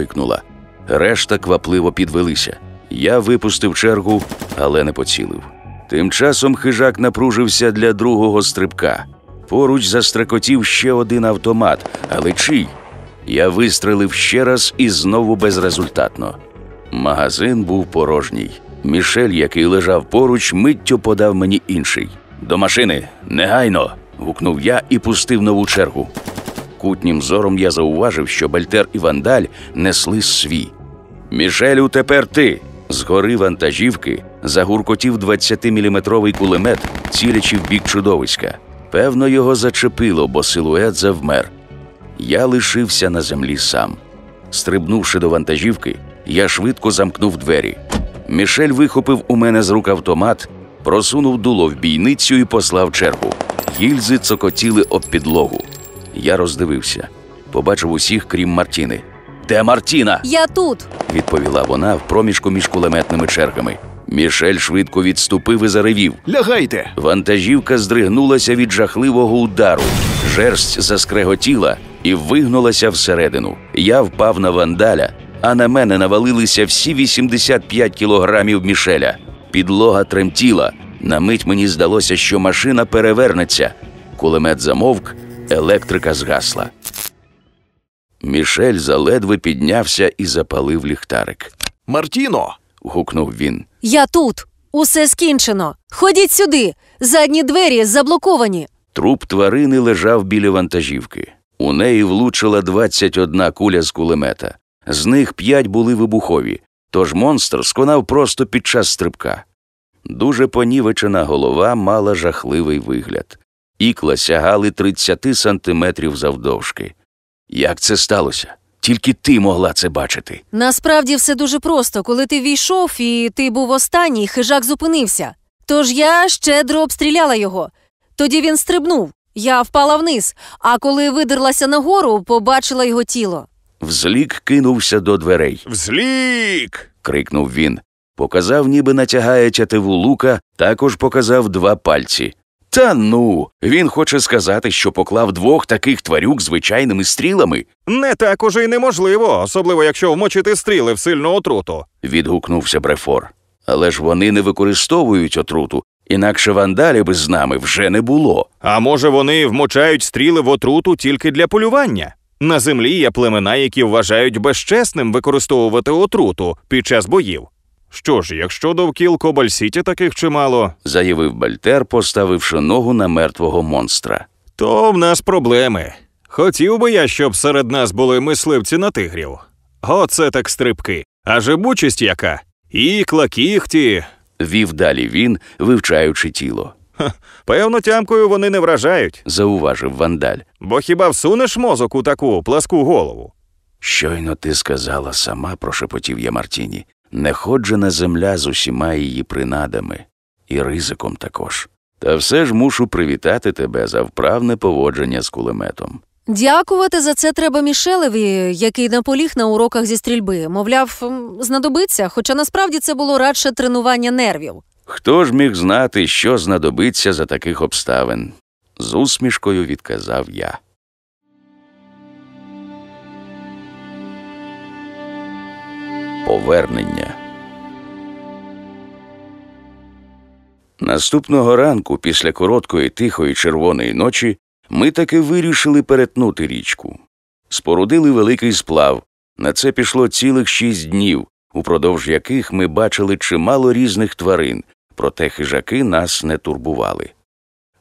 ойкнула. Решта квапливо підвелися. Я випустив чергу, але не поцілив. Тим часом хижак напружився для другого стрибка. Поруч застрекотів ще один автомат, але чий? Я вистрелив ще раз і знову безрезультатно. Магазин був порожній. Мішель, який лежав поруч, миттю подав мені інший. До машини, негайно. гукнув я і пустив нову чергу. Кутнім зором я зауважив, що Бальтер і Вандаль несли свій. Мішелю, тепер ти. Згори вантажівки загуркотів 20-міліметровий кулемет, цілячи в бік чудовиська. Певно, його зачепило, бо силует завмер. Я лишився на землі сам. Стрибнувши до вантажівки, я швидко замкнув двері. Мішель вихопив у мене з рук автомат, просунув дуло в бійницю і послав чергу. Гільзи цокотіли об підлогу. Я роздивився, побачив усіх, крім Мартіни. Де Мартіна? Я тут. відповіла вона в проміжку між кулеметними чергами. Мішель швидко відступив і заревів. Лягайте. Вантажівка здригнулася від жахливого удару. Жерсть заскреготіла і вигнулася всередину. Я впав на вандаля, а на мене навалилися всі 85 кілограмів Мішеля. Підлога тремтіла. На мить мені здалося, що машина перевернеться. Кулемет замовк, електрика згасла. Мішель заледве піднявся і запалив ліхтарик. Мартіно. гукнув він. Я тут. Усе скінчено. Ходіть сюди. Задні двері заблоковані. Труп тварини лежав біля вантажівки. У неї влучила 21 куля з кулемета. З них п'ять були вибухові, тож монстр сконав просто під час стрибка. Дуже понівечена голова мала жахливий вигляд. Ікла сягали 30 сантиметрів завдовжки. Як це сталося? Тільки ти могла це бачити. Насправді все дуже просто. Коли ти війшов і ти був останній, хижак зупинився. Тож я щедро обстріляла його. Тоді він стрибнув. Я впала вниз, а коли видерлася нагору, побачила його тіло. Взлік кинувся до дверей. Взлік. крикнув він. Показав, ніби натягає тятиву лука, також показав два пальці. Та ну, він хоче сказати, що поклав двох таких тварюк звичайними стрілами, Не так уже й неможливо, особливо якщо вмочити стріли в сильну отруту. відгукнувся Брефор. Але ж вони не використовують отруту, інакше вандалі би з нами вже не було. А може, вони вмочають стріли в отруту тільки для полювання? На землі є племена, які вважають безчесним використовувати отруту під час боїв. Що ж, якщо довкіл Кобальсіті таких чимало, заявив Бальтер, поставивши ногу на мертвого монстра. то в нас проблеми. Хотів би я, щоб серед нас були мисливці на тигрів. Оце так стрибки. А жебучість яка? Ікла, кіхті. Вів далі він, вивчаючи тіло. Певно, тямкою вони не вражають, Зауважив вандаль. бо хіба всунеш мозок у таку пласку голову? Щойно ти сказала сама, прошепотів я Мартіні, неходжена земля з усіма її принадами, і ризиком також. Та все ж мушу привітати тебе за вправне поводження з кулеметом. Дякувати за це треба Мішелеві, який наполіг на уроках зі стрільби. Мовляв, знадобиться, хоча насправді це було радше тренування нервів. Хто ж міг знати, що знадобиться за таких обставин? з усмішкою відказав я. Повернення. Наступного ранку, після короткої тихої червоної ночі, ми таки вирішили перетнути річку. Спорудили великий сплав. На це пішло цілих шість днів, упродовж яких ми бачили чимало різних тварин, проте хижаки нас не турбували.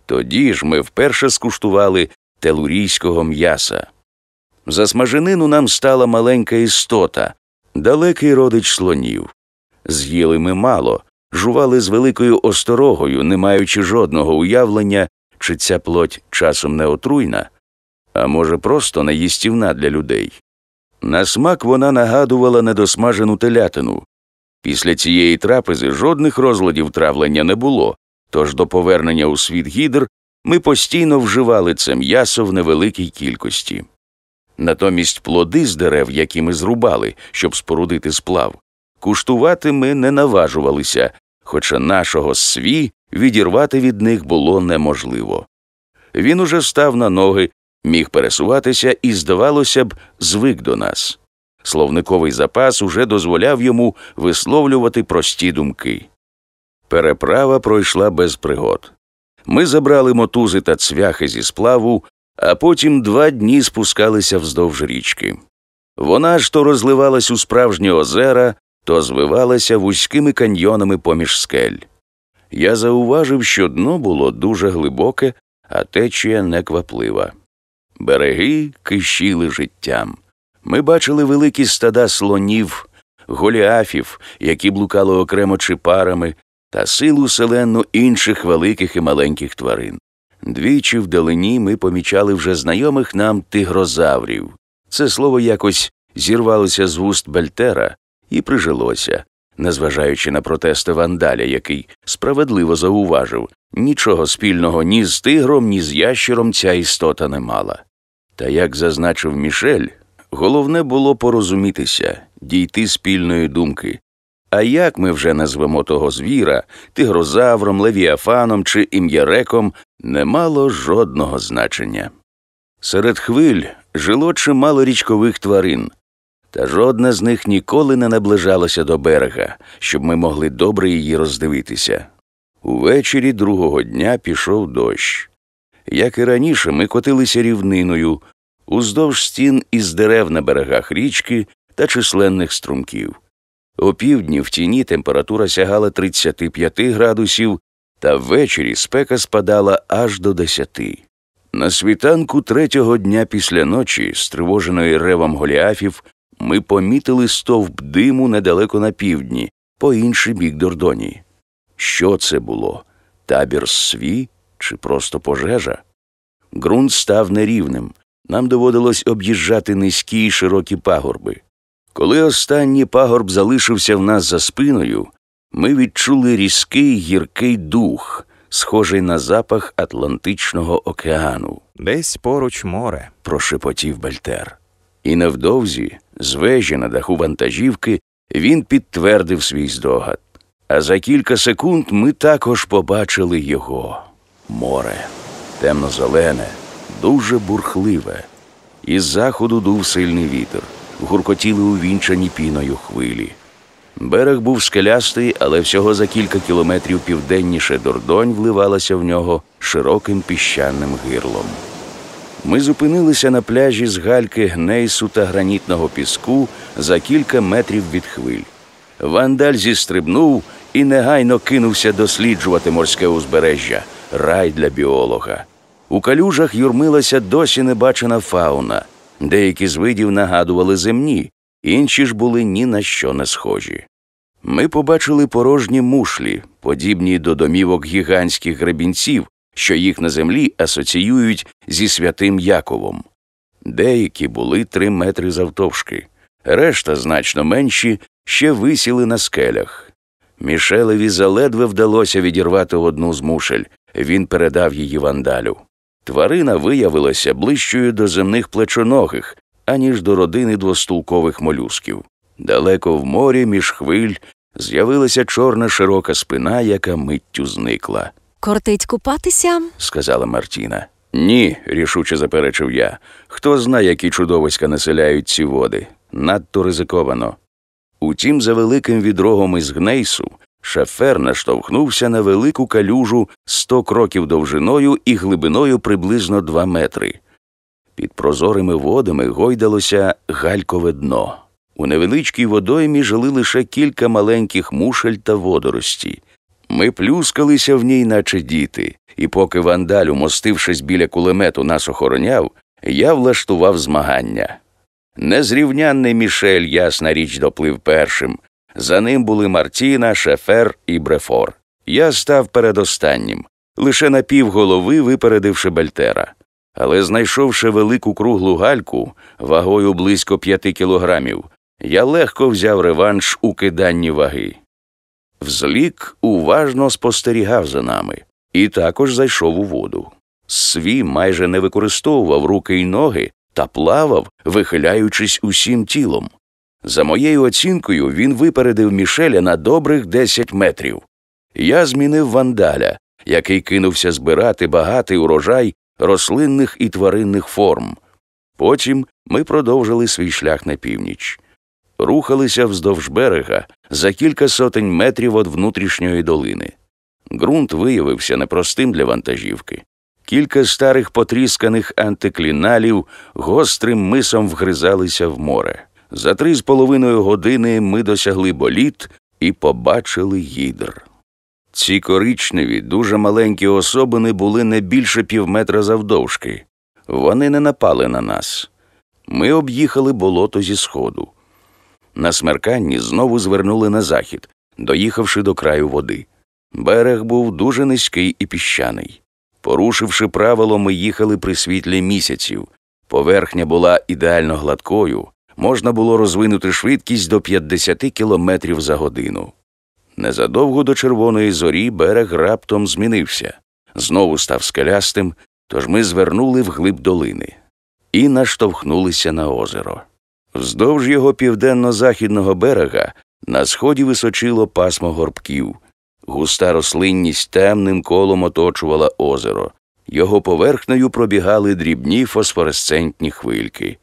Тоді ж ми вперше скуштували телурійського м'яса. За смаженину нам стала маленька істота, далекий родич слонів. З'їли ми мало, жували з великою осторогою, не маючи жодного уявлення, чи ця плоть часом не отруйна, а може, просто неїстівна для людей. На смак вона нагадувала недосмажену телятину. Після цієї трапези жодних розладів травлення не було, тож до повернення у світ гідр ми постійно вживали це м'ясо в невеликій кількості. Натомість плоди з дерев, які ми зрубали, щоб спорудити сплав, куштувати ми не наважувалися, хоча нашого сві відірвати від них було неможливо. Він уже став на ноги, міг пересуватися і, здавалося б, звик до нас. Словниковий запас уже дозволяв йому висловлювати прості думки. Переправа пройшла без пригод. Ми забрали мотузи та цвяхи зі сплаву, а потім два дні спускалися вздовж річки. Вона ж то розливалась у справжні озера, то звивалася вузькими каньйонами поміж скель. Я зауважив, що дно було дуже глибоке, а течія некваплива. Береги кишіли життям. Ми бачили великі стада слонів, голіафів, які блукали окремо чи парами, та силу селенну інших великих і маленьких тварин. Двічі вдалині ми помічали вже знайомих нам тигрозаврів. Це слово якось зірвалося з вуст Бельтера і прижилося, незважаючи на протести вандаля, який справедливо зауважив нічого спільного ні з тигром, ні з ящером ця істота не мала. Та як зазначив Мішель, головне було порозумітися, дійти спільної думки. А як ми вже назвемо того звіра, тигрозавром, левіафаном чи ім'яреком, не мало жодного значення. Серед хвиль жило чимало річкових тварин, та жодна з них ніколи не наближалася до берега, щоб ми могли добре її роздивитися. Увечері другого дня пішов дощ. Як і раніше, ми котилися рівниною, уздовж стін із дерев на берегах річки та численних струмків. Опівдні в тіні температура сягала 35 градусів, та ввечері спека спадала аж до 10. На світанку третього дня після ночі, стривоженої ревом голіафів, ми помітили стовп диму недалеко на півдні, по інший бік Дордоні. Що це було? Табір сві чи просто пожежа? Ґрунт став нерівним. Нам доводилось об'їжджати низькі й широкі пагорби. Коли останній пагорб залишився в нас за спиною, ми відчули різкий гіркий дух, схожий на запах Атлантичного океану, Десь поруч море. прошепотів Бальтер. І невдовзі, з вежі на даху вантажівки, він підтвердив свій здогад. А за кілька секунд ми також побачили його море, темно-зелене, дуже бурхливе. Із заходу дув сильний вітер, гуркотіли увінчані піною хвилі. Берег був скелястий, але всього за кілька кілометрів південніше Дордонь вливалася в нього широким піщаним гирлом. Ми зупинилися на пляжі з гальки гнейсу та гранітного піску за кілька метрів від хвиль. Вандаль зістрибнув і негайно кинувся досліджувати морське узбережжя, рай для біолога. У калюжах юрмилася досі небачена фауна. Деякі з видів нагадували земні, інші ж були ні на що не схожі. Ми побачили порожні мушлі, подібні до домівок гігантських гребінців, що їх на землі асоціюють зі святим Яковом. Деякі були три метри завтовшки, решта, значно менші, ще висіли на скелях. Мішелеві заледве вдалося відірвати одну з мушель, він передав її вандалю. Тварина виявилася ближчою до земних плечоногих, аніж до родини двостулкових молюсків. Далеко в морі між хвиль з'явилася чорна широка спина, яка миттю зникла, Кортить купатися? сказала Мартіна. Ні, рішуче заперечив я. Хто знає, які чудовиська населяють ці води. Надто ризиковано. Утім, за великим відрогом із гнейсу шефер наштовхнувся на велику калюжу сто кроків довжиною і глибиною приблизно два метри. Під прозорими водами гойдалося галькове дно. У невеличкій водоймі жили лише кілька маленьких мушель та водорості. Ми плюскалися в ній, наче діти, і поки вандаль, умостившись біля кулемету, нас охороняв, я влаштував змагання. Незрівнянний Мішель, ясна річ, доплив першим. За ним були Мартіна, Шефер і Брефор. Я став передостаннім, лише на півголови випередивши Бельтера. Але знайшовши велику круглу гальку вагою близько п'яти кілограмів, я легко взяв реванш у киданні ваги. Взлік уважно спостерігав за нами і також зайшов у воду. Свій майже не використовував руки й ноги та плавав, вихиляючись усім тілом. За моєю оцінкою, він випередив Мішеля на добрих 10 метрів. Я змінив вандаля, який кинувся збирати багатий урожай рослинних і тваринних форм. Потім ми продовжили свій шлях на північ. Рухалися вздовж берега за кілька сотень метрів від внутрішньої долини. Ґрунт виявився непростим для вантажівки. Кілька старих потрісканих антикліналів гострим мисом вгризалися в море. За три з половиною години ми досягли боліт і побачили гідр. Ці коричневі, дуже маленькі особини були не більше півметра завдовжки. Вони не напали на нас. Ми об'їхали болото зі сходу. На смерканні знову звернули на захід, доїхавши до краю води. Берег був дуже низький і піщаний. Порушивши правило, ми їхали при світлі місяців. Поверхня була ідеально гладкою, можна було розвинути швидкість до 50 км за годину. Незадовго до червоної зорі берег раптом змінився, знову став скелястим, тож ми звернули вглиб долини і наштовхнулися на озеро. Вздовж його південно-західного берега на сході височило пасмо горбків. Густа рослинність темним колом оточувала озеро. Його поверхнею пробігали дрібні фосфоресцентні хвильки.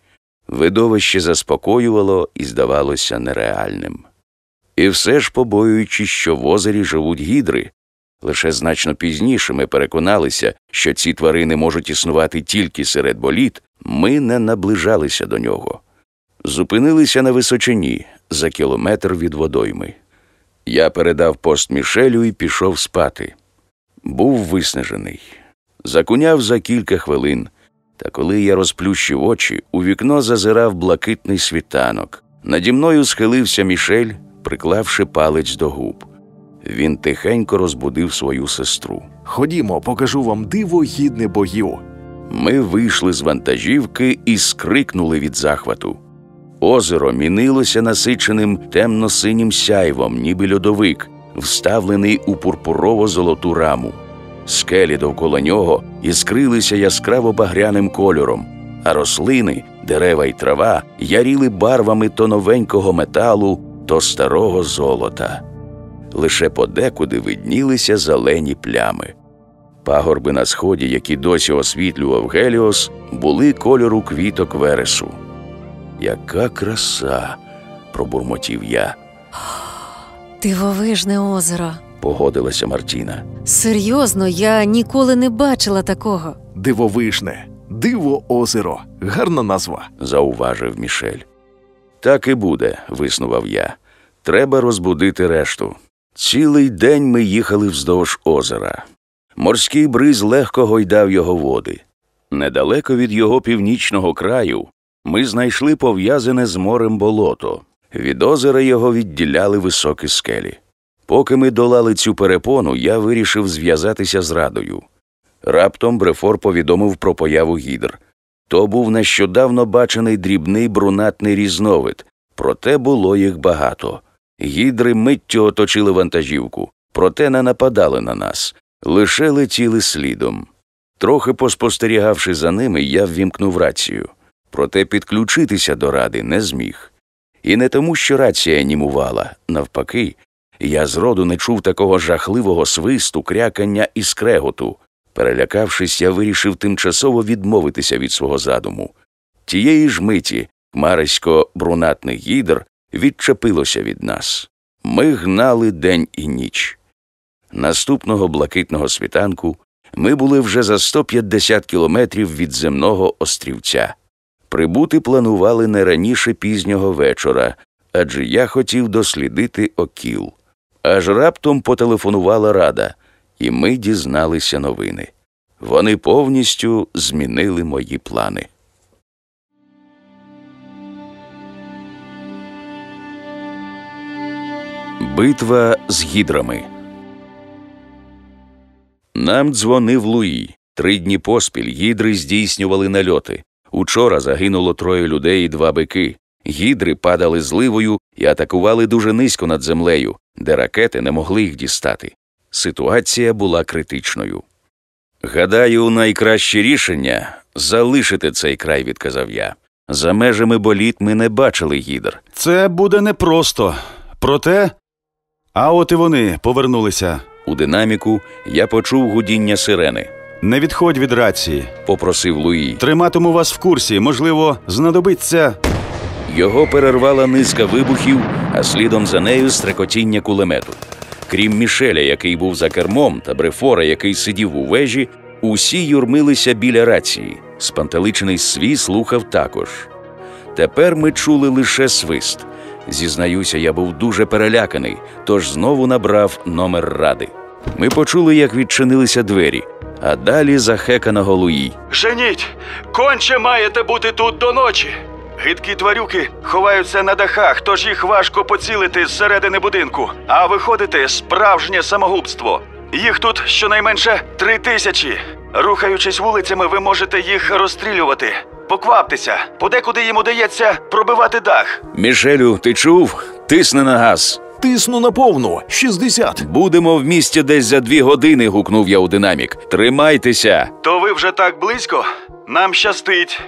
Видовище заспокоювало і здавалося нереальним. І все ж, побоюючись, що в озері живуть гідри, лише значно пізніше ми переконалися, що ці тварини можуть існувати тільки серед боліт, ми не наближалися до нього. Зупинилися на височині за кілометр від водойми. Я передав пост Мішелю і пішов спати. Був виснажений. Закуняв за кілька хвилин, та коли я розплющив очі, у вікно зазирав блакитний світанок. Наді мною схилився Мішель, приклавши палець до губ. Він тихенько розбудив свою сестру. Ходімо, покажу вам диво гідне богів. Ми вийшли з вантажівки і скрикнули від захвату. Озеро мінилося насиченим темно-синім сяйвом, ніби льодовик, вставлений у пурпурово-золоту раму. Скелі довкола нього іскрилися яскраво багряним кольором, а рослини, дерева й трава яріли барвами то новенького металу, то старого золота. Лише подекуди виднілися зелені плями. Пагорби на сході, які досі освітлював Геліос, були кольору квіток вересу. Яка краса, пробурмотів я, Дивовижне озеро. Погодилася Мартіна. Серйозно, я ніколи не бачила такого. Дивовижне, диво озеро. Гарна назва. зауважив Мішель. Так і буде, виснував я. Треба розбудити решту. Цілий день ми їхали вздовж озера. Морський бриз легко гойдав його води. Недалеко від його північного краю ми знайшли пов'язане з морем болото. Від озера його відділяли високі скелі. Поки ми долали цю перепону, я вирішив зв'язатися з радою. Раптом Брефор повідомив про появу гідр. То був нещодавно бачений дрібний брунатний різновид, проте було їх багато. Гідри миттю оточили вантажівку, проте не нападали на нас, лише летіли слідом. Трохи поспостерігавши за ними, я ввімкнув рацію, проте підключитися до ради не зміг. І не тому, що рація німувала, навпаки, я зроду не чув такого жахливого свисту, крякання і скреготу. Перелякавшись, я вирішив тимчасово відмовитися від свого задуму. Тієї ж миті хмарисько брунатний гідр відчепилося від нас. Ми гнали день і ніч. Наступного блакитного світанку ми були вже за 150 кілометрів від земного острівця. Прибути планували не раніше пізнього вечора, адже я хотів дослідити окіл. Аж раптом потелефонувала рада, і ми дізналися новини. Вони повністю змінили мої плани. Битва з гідрами. Нам дзвонив Луї. Три дні поспіль гідри здійснювали нальоти. Учора загинуло троє людей і два бики. Гідри падали зливою і атакували дуже низько над землею, де ракети не могли їх дістати. Ситуація була критичною. Гадаю, найкраще рішення залишити цей край, відказав я. За межами боліт ми не бачили гідр. Це буде непросто. Проте. А от і вони повернулися. У динаміку я почув гудіння сирени. Не відходь від рації. Попросив Луї. Триматиму вас в курсі, можливо, знадобиться. Його перервала низка вибухів, а слідом за нею стрекотіння кулемету. Крім Мішеля, який був за кермом, та Брефора, який сидів у вежі, усі юрмилися біля рації. Спантеличений свій слухав також. Тепер ми чули лише свист. Зізнаюся, я був дуже переляканий, тож знову набрав номер ради. Ми почули, як відчинилися двері, а далі захекана Голуї. Женіть! Конче маєте бути тут до ночі. Гидкі тварюки ховаються на дахах, тож їх важко поцілити зсередини будинку. А виходити справжнє самогубство. Їх тут щонайменше три тисячі. Рухаючись вулицями, ви можете їх розстрілювати. Покваптеся, подекуди їм удається пробивати дах. Мішелю, ти чув? Тисни на газ. Тисну на повну 60. Будемо в місті десь за дві години, гукнув я у динамік. Тримайтеся. То ви вже так близько? Нам щастить.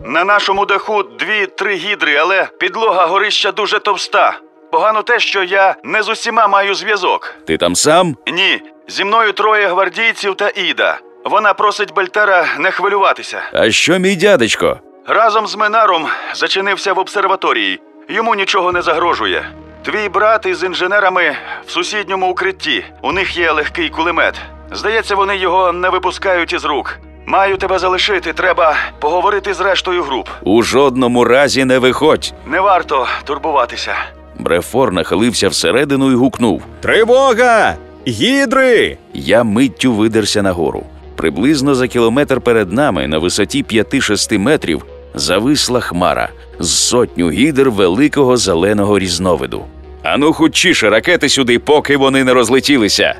На нашому даху дві-три гідри, але підлога горища дуже товста. Погано те, що я не з усіма маю зв'язок. Ти там сам? Ні, зі мною троє гвардійців та Іда. Вона просить Бельтера не хвилюватися. А що мій дядечко? Разом з Менаром зачинився в обсерваторії. Йому нічого не загрожує. Твій брат із інженерами в сусідньому укритті. У них є легкий кулемет. Здається, вони його не випускають із рук. Маю тебе залишити, треба поговорити з рештою груп. У жодному разі не виходь. Не варто турбуватися. Брефор нахилився всередину і гукнув. Тривога! Гідри! Я миттю видерся нагору. Приблизно за кілометр перед нами, на висоті 5-6 метрів, зависла хмара з сотню гідр великого зеленого різновиду. Ану, хутчіше ракети сюди, поки вони не розлетілися.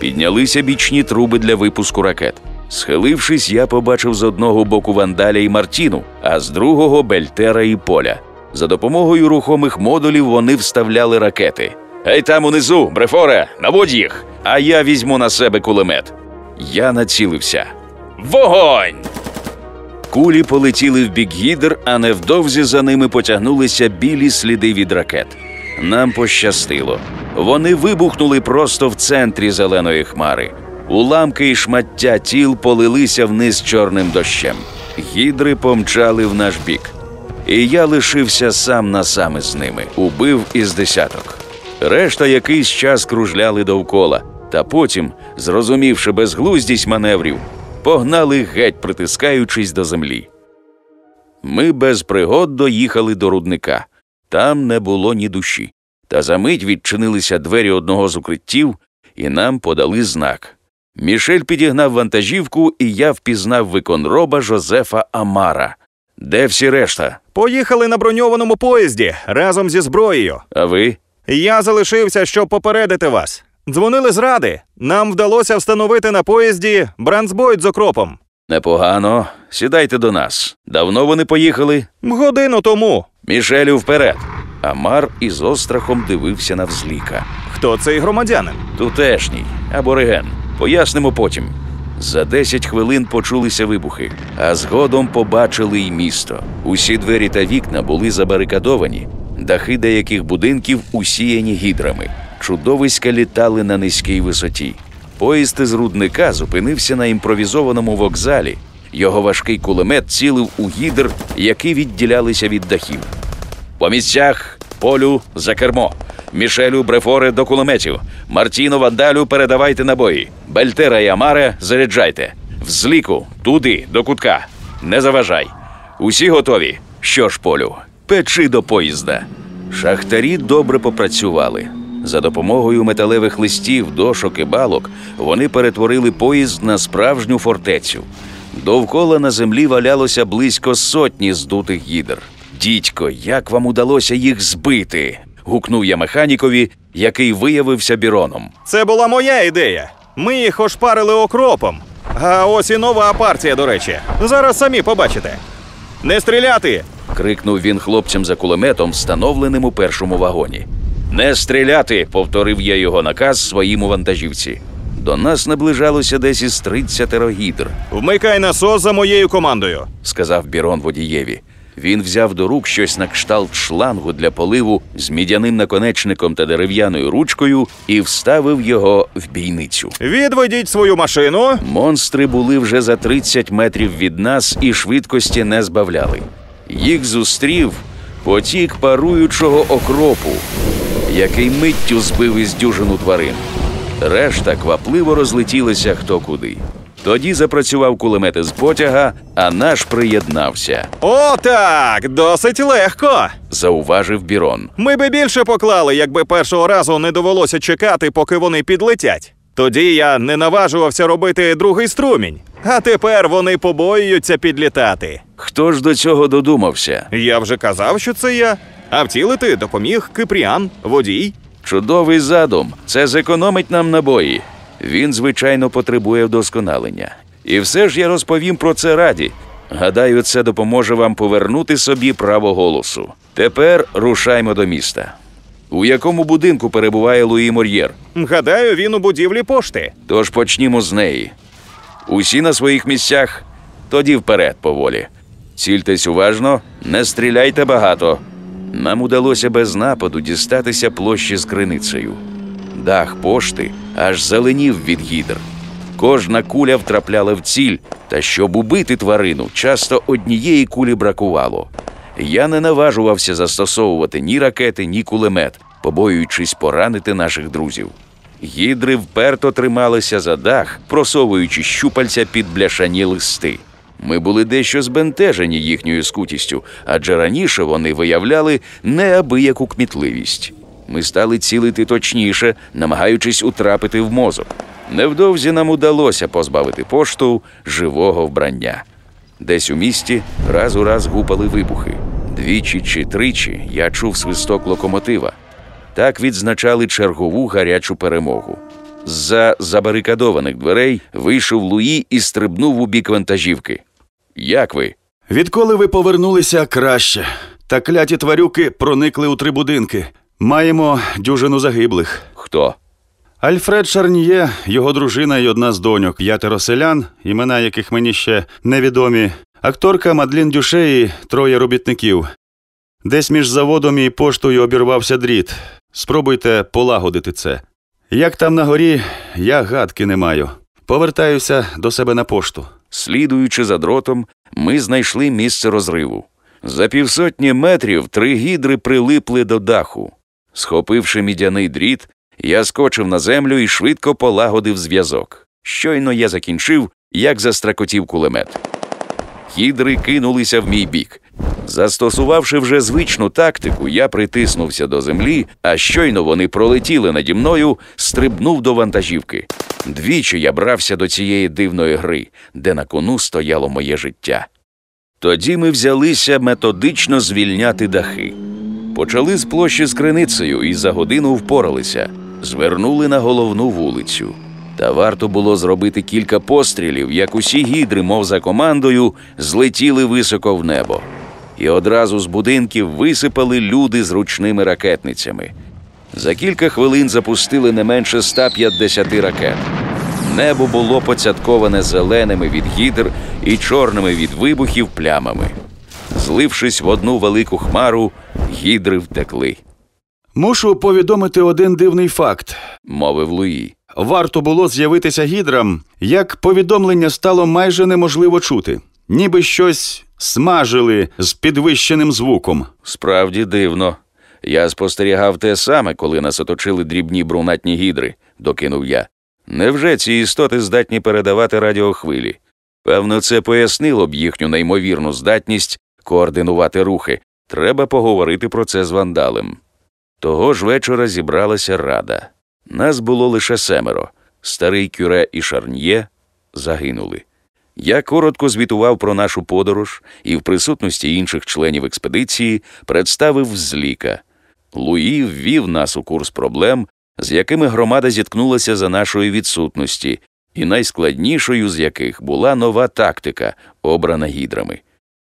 Піднялися бічні труби для випуску ракет. Схилившись, я побачив з одного боку вандаля і Мартіну, а з другого Бельтера і Поля. За допомогою рухомих модулів вони вставляли ракети. Ей там унизу, Брефоре, наводь їх, а я візьму на себе кулемет. Я націлився. Вогонь! Кулі полетіли в бік гідр, а невдовзі за ними потягнулися білі сліди від ракет. Нам пощастило. Вони вибухнули просто в центрі зеленої хмари. Уламки і шмаття тіл полилися вниз чорним дощем. Гідри помчали в наш бік. І я лишився сам на сам із ними, убив із десяток. Решта якийсь час кружляли довкола, та потім, зрозумівши безглуздість маневрів, погнали геть, притискаючись до землі. Ми без пригод доїхали до рудника. Там не було ні душі. Та за мить відчинилися двері одного з укриттів, і нам подали знак. Мішель підігнав вантажівку, і я впізнав виконроба Жозефа Амара. Де всі решта? Поїхали на броньованому поїзді разом зі зброєю. А ви? Я залишився, щоб попередити вас. Дзвонили з ради. Нам вдалося встановити на поїзді бранцбойд з окропом. Непогано. Сідайте до нас. Давно вони поїхали? Годину тому. Мішелю вперед. Амар із острахом дивився на взліка. Хто цей громадянин? Тутешній, абориген. Пояснимо потім. За 10 хвилин почулися вибухи, а згодом побачили й місто. Усі двері та вікна були забарикадовані, дахи деяких будинків усіяні гідрами. Чудовиська літали на низькій висоті. Поїзд із рудника зупинився на імпровізованому вокзалі. Його важкий кулемет цілив у гідр, які відділялися від дахів. По місцях полю за кермо. Мішелю Брефоре до кулеметів. Мартіно Вандалю передавайте набої. Бельтера і Амаре заряджайте. Взліку, туди, до кутка. Не заважай. Усі готові. Що ж, полю, печи до поїзда. Шахтарі добре попрацювали. За допомогою металевих листів, дошок і балок вони перетворили поїзд на справжню фортецю. Довкола на землі валялося близько сотні здутих гідр. Дідько, як вам удалося їх збити? гукнув я механікові, який виявився біроном. Це була моя ідея. Ми їх ошпарили окропом. А ось і нова партія, до речі. Зараз самі побачите. Не стріляти! крикнув він хлопцям за кулеметом, встановленим у першому вагоні. Не стріляти, повторив я його наказ своїм вантажівці. До нас наближалося десь із 30 гідр, Вмикай насос за моєю командою. сказав Бірон водієві. Він взяв до рук щось на кшталт шлангу для поливу з мідяним наконечником та дерев'яною ручкою і вставив його в бійницю. Відведіть свою машину. Монстри були вже за 30 метрів від нас і швидкості не збавляли. Їх зустрів потік паруючого окропу, який миттю збив із дюжину тварин. Решта квапливо розлетілися хто куди. Тоді запрацював кулемет із потяга, а наш приєднався, О, так, досить легко. зауважив Бірон. Ми би більше поклали, якби першого разу не довелося чекати, поки вони підлетять. Тоді я не наважувався робити другий струмінь. А тепер вони побоюються підлітати. Хто ж до цього додумався? Я вже казав, що це я. А втілити допоміг Кипріан, водій. Чудовий задум. Це зекономить нам набої. Він, звичайно, потребує вдосконалення. І все ж я розповім про це раді. Гадаю, це допоможе вам повернути собі право голосу. Тепер рушаймо до міста. У якому будинку перебуває Луї Мор'єр? Гадаю, він у будівлі пошти. Тож почнімо з неї. Усі на своїх місцях, тоді вперед поволі. Цільтесь уважно, не стріляйте багато. Нам удалося без нападу дістатися площі з криницею. Дах пошти аж зеленів від гідр. Кожна куля втрапляла в ціль, та щоб убити тварину, часто однієї кулі бракувало. Я не наважувався застосовувати ні ракети, ні кулемет, побоюючись поранити наших друзів. Гідри вперто трималися за дах, просовуючи щупальця під бляшані листи. Ми були дещо збентежені їхньою скутістю, адже раніше вони виявляли неабияку кмітливість. Ми стали цілити точніше, намагаючись утрапити в мозок. Невдовзі нам удалося позбавити пошту живого вбрання. Десь у місті раз у раз гупали вибухи. Двічі чи тричі я чув свисток локомотива. Так відзначали чергову гарячу перемогу. З-за забарикадованих дверей вийшов Луї і стрибнув у бік вантажівки. Як ви? Відколи ви повернулися краще, та кляті тварюки проникли у три будинки. Маємо дюжину загиблих. Хто? Альфред Шарніє, його дружина і одна з доньок, п'ятеро селян, імена яких мені ще невідомі, акторка Мадлін Дюше і троє робітників. Десь між заводом і поштою обірвався дріт. Спробуйте полагодити це. Як там на горі, я гадки не маю. Повертаюся до себе на пошту. Слідуючи за дротом, ми знайшли місце розриву. За півсотні метрів три гідри прилипли до даху. Схопивши мідяний дріт, я скочив на землю і швидко полагодив зв'язок. Щойно я закінчив, як застракотів кулемет. Гідри кинулися в мій бік. Застосувавши вже звичну тактику, я притиснувся до землі, а щойно вони пролетіли наді мною, стрибнув до вантажівки. Двічі я брався до цієї дивної гри, де на кону стояло моє життя. Тоді ми взялися методично звільняти дахи. Почали з площі з криницею і за годину впоралися, звернули на головну вулицю. Та варто було зробити кілька пострілів, як усі гідри, мов за командою, злетіли високо в небо. І одразу з будинків висипали люди з ручними ракетницями. За кілька хвилин запустили не менше 150 ракет. Небо було поцятковане зеленими від гідр і чорними від вибухів плямами. Злившись в одну велику хмару, гідри втекли, Мушу повідомити один дивний факт. мовив Луї. Варто було з'явитися гідрам, як повідомлення стало майже неможливо чути, ніби щось смажили з підвищеним звуком. Справді дивно. Я спостерігав те саме, коли нас оточили дрібні брунатні гідри, докинув я. Невже ці істоти здатні передавати радіохвилі? Певно, це пояснило б їхню неймовірну здатність координувати рухи. Треба поговорити про це з вандалем. Того ж вечора зібралася рада. Нас було лише семеро. Старий кюре і шарньє загинули. Я коротко звітував про нашу подорож і в присутності інших членів експедиції представив зліка. Луї ввів нас у курс проблем, з якими громада зіткнулася за нашої відсутності, і найскладнішою з яких була нова тактика, обрана гідрами.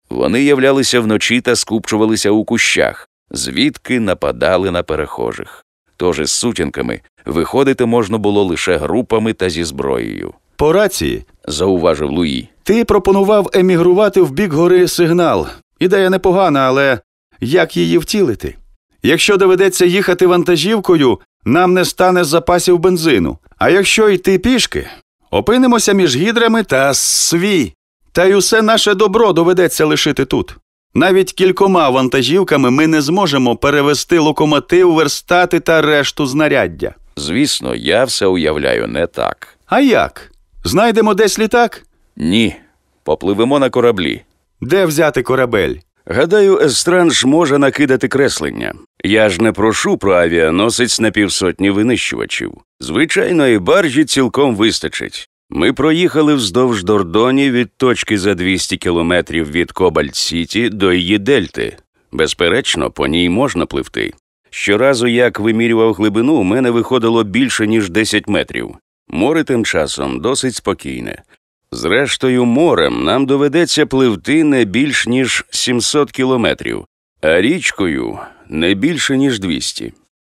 Вони являлися вночі та скупчувалися у кущах, звідки нападали на перехожих. Тож із сутінками виходити можна було лише групами та зі зброєю, По рації зауважив Луї. ти пропонував емігрувати в бік гори сигнал. Ідея непогана, але як її втілити? Якщо доведеться їхати вантажівкою, нам не стане запасів бензину. А якщо йти пішки, опинимося між гідрами та сві. Та й усе наше добро доведеться лишити тут. Навіть кількома вантажівками ми не зможемо перевести локомотив, верстати та решту знаряддя. Звісно, я все уявляю не так. А як? Знайдемо десь літак? Ні, попливемо на кораблі. Де взяти корабель? Гадаю, Естранж може накидати креслення. Я ж не прошу про авіаносець на півсотні винищувачів. Звичайно, і баржі цілком вистачить. Ми проїхали вздовж Дордоні від точки за 200 кілометрів від Кобальт Сіті до її дельти. Безперечно, по ній можна пливти. Щоразу, як вимірював глибину, у мене виходило більше, ніж 10 метрів. Море тим часом досить спокійне. Зрештою, морем нам доведеться пливти не більш ніж 700 кілометрів, а річкою не більше, ніж 200.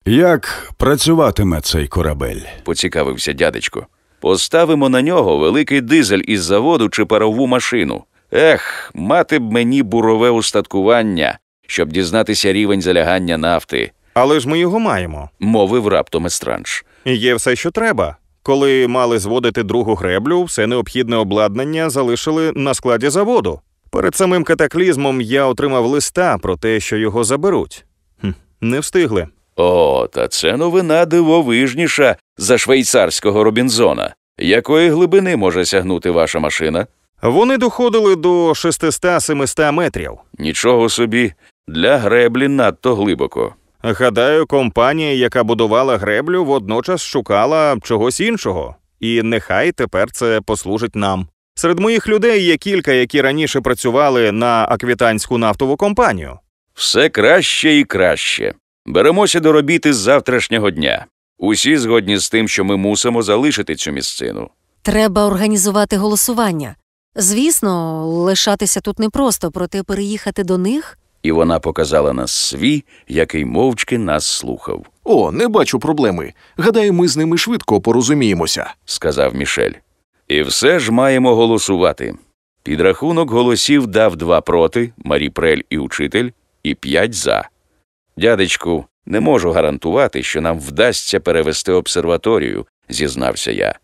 Як працюватиме цей корабель? поцікавився дядечко. Поставимо на нього великий дизель із заводу чи парову машину. Ех, мати б мені бурове устаткування, щоб дізнатися рівень залягання нафти, Але ж ми його маємо. мовив раптом Естранж. Є все, що треба. Коли мали зводити другу греблю, все необхідне обладнання залишили на складі заводу. Перед самим катаклізмом я отримав листа про те, що його заберуть. Хм, не встигли. О, та це новина дивовижніша за швейцарського Робінзона. Якої глибини може сягнути ваша машина? Вони доходили до 600-700 метрів. Нічого собі, для греблі надто глибоко. Гадаю, компанія, яка будувала греблю, водночас шукала чогось іншого. І нехай тепер це послужить нам. Серед моїх людей є кілька, які раніше працювали на аквітанську нафтову компанію. Все краще і краще. Беремося до робіти з завтрашнього дня. Усі згодні з тим, що ми мусимо залишити цю місцину. Треба організувати голосування. Звісно, лишатися тут непросто, проте переїхати до них. І вона показала нас свій, який мовчки нас слухав, О, не бачу проблеми. Гадаю, ми з ними швидко порозуміємося. сказав Мішель. І все ж маємо голосувати. Підрахунок голосів дав два проти Марі Прель і учитель, і п'ять за. Дядечку, не можу гарантувати, що нам вдасться перевести обсерваторію, зізнався я.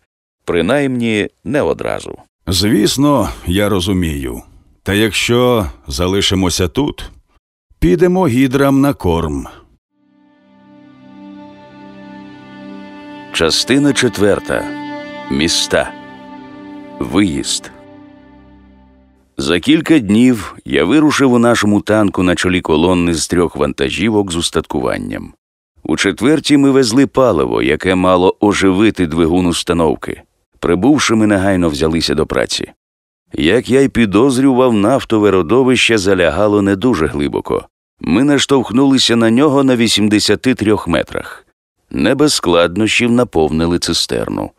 Принаймні, не одразу. Звісно, я розумію. Та якщо залишимося тут, підемо гідрам на корм. Частина четверта. Міста. Виїзд. За кілька днів я вирушив у нашому танку на чолі колонни з трьох вантажівок з устаткуванням. У четвертій ми везли паливо, яке мало оживити двигун установки. Прибувши, ми негайно взялися до праці. Як я й підозрював, нафтове родовище залягало не дуже глибоко. Ми наштовхнулися на нього на 83 метрах. Не без складнощів наповнили цистерну.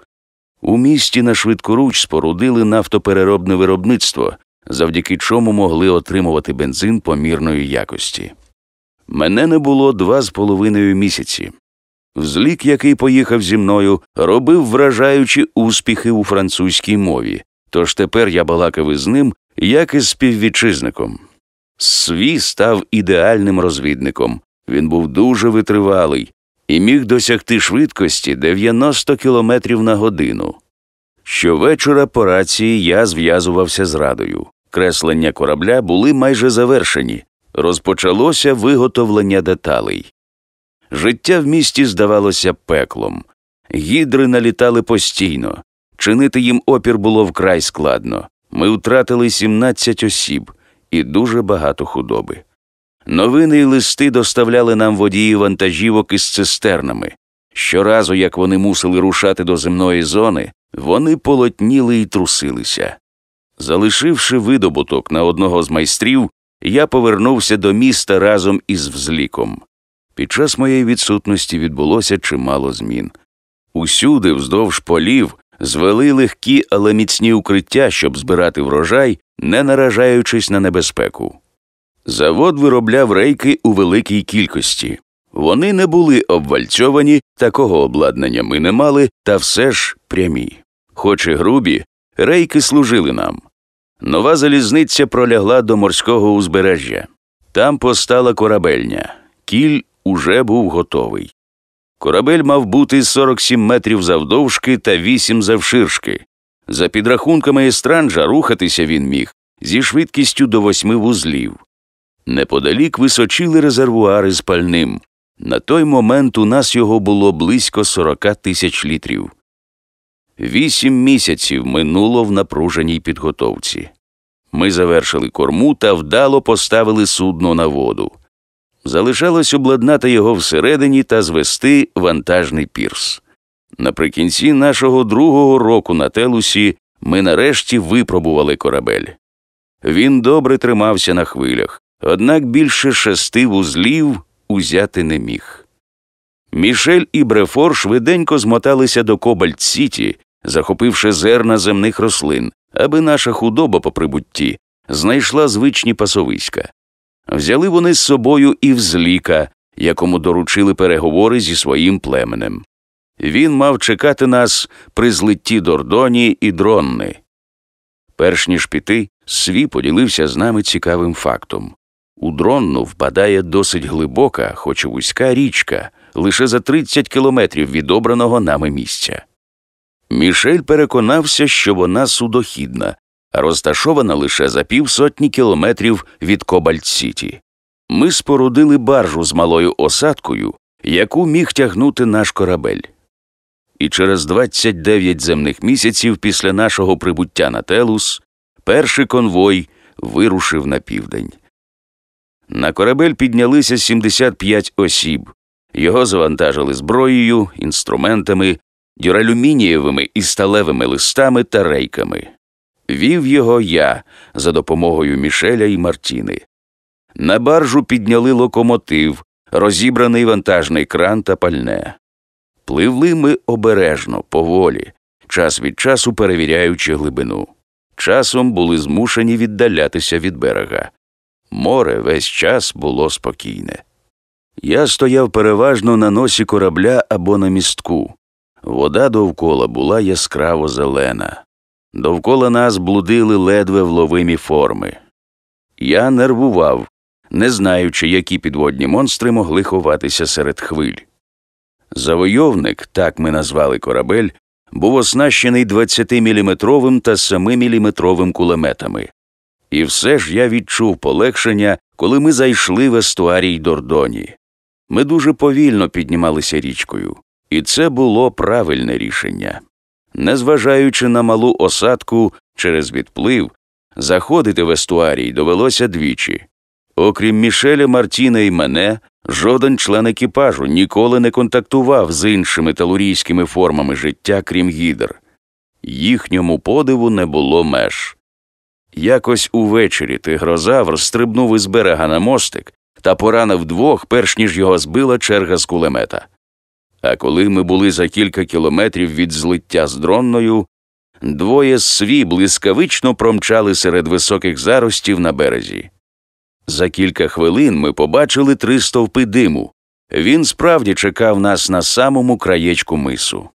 У місті на швидкоруч спорудили нафтопереробне виробництво, завдяки чому могли отримувати бензин помірної якості. Мене не було два з половиною місяці. Взлік, який поїхав зі мною, робив вражаючі успіхи у французькій мові, тож тепер я балакав із ним, як із співвітчизником. Свій став ідеальним розвідником. Він був дуже витривалий і міг досягти швидкості 90 км на годину. Щовечора по рації я зв'язувався з радою. Креслення корабля були майже завершені. Розпочалося виготовлення деталей. Життя в місті здавалося пеклом. Гідри налітали постійно. Чинити їм опір було вкрай складно. Ми втратили 17 осіб і дуже багато худоби. Новини й листи доставляли нам водії вантажівок із цистернами. Щоразу, як вони мусили рушати до земної зони, вони полотніли і трусилися. Залишивши видобуток на одного з майстрів, я повернувся до міста разом із взліком. Під час моєї відсутності відбулося чимало змін. Усюди, вздовж полів, звели легкі, але міцні укриття, щоб збирати врожай, не наражаючись на небезпеку. Завод виробляв рейки у великій кількості. Вони не були обвальцьовані, такого обладнання ми не мали, та все ж прямі. Хоч і грубі, рейки служили нам. Нова залізниця пролягла до морського узбережжя. Там постала корабельня. Кіль уже був готовий. Корабель мав бути 47 метрів завдовжки та 8 завширшки. За підрахунками естранжа, рухатися він міг зі швидкістю до 8 вузлів. Неподалік височили резервуари з пальним. На той момент у нас його було близько 40 тисяч літрів. Вісім місяців минуло в напруженій підготовці. Ми завершили корму та вдало поставили судно на воду. Залишалось обладнати його всередині та звести вантажний пірс. Наприкінці нашого другого року на Телусі ми нарешті випробували корабель. Він добре тримався на хвилях, однак більше шести вузлів узяти не міг. Мішель і Брефор швиденько змоталися до Кобальт Сіті, захопивши зерна земних рослин, аби наша худоба по прибутті знайшла звичні пасовиська. Взяли вони з собою і взліка, якому доручили переговори зі своїм племенем. Він мав чекати нас при злитті Дордоні і Дронни. Перш ніж піти, Ссві поділився з нами цікавим фактом. У Дронну впадає досить глибока, хоч і вузька річка, лише за 30 кілометрів від обраного нами місця. Мішель переконався, що вона судохідна, розташована лише за півсотні кілометрів від Кобальт-Сіті. Ми спорудили баржу з малою осадкою, яку міг тягнути наш корабель. І через 29 земних місяців після нашого прибуття на Телус перший конвой вирушив на південь. На корабель піднялися 75 осіб. Його завантажили зброєю, інструментами, дюралюмінієвими і сталевими листами та рейками. Вів його я за допомогою Мішеля і Мартіни. На баржу підняли локомотив, розібраний вантажний кран та пальне. Пливли ми обережно, поволі, час від часу перевіряючи глибину. Часом були змушені віддалятися від берега. Море весь час було спокійне. Я стояв переважно на носі корабля або на містку. Вода довкола була яскраво зелена. Довкола нас блудили ледве вловимі форми. Я нервував, не знаючи, які підводні монстри могли ховатися серед хвиль. Завойовник, так ми назвали корабель, був оснащений 20-мм та 7-мм кулеметами. І все ж я відчув полегшення, коли ми зайшли в естуарій Дордоні. Ми дуже повільно піднімалися річкою, і це було правильне рішення. Незважаючи на малу осадку через відплив, заходити в естуарій довелося двічі. Окрім Мішеля, Мартіна і мене, жоден член екіпажу ніколи не контактував з іншими телурійськими формами життя, крім гідр. Їхньому подиву не було меж. Якось увечері тигрозавр стрибнув із берега на мостик та поранив двох, перш ніж його збила черга з кулемета. А коли ми були за кілька кілометрів від злиття з дронною, двоє сві блискавично промчали серед високих заростів на березі. За кілька хвилин ми побачили три стовпи диму. Він справді чекав нас на самому краєчку мису.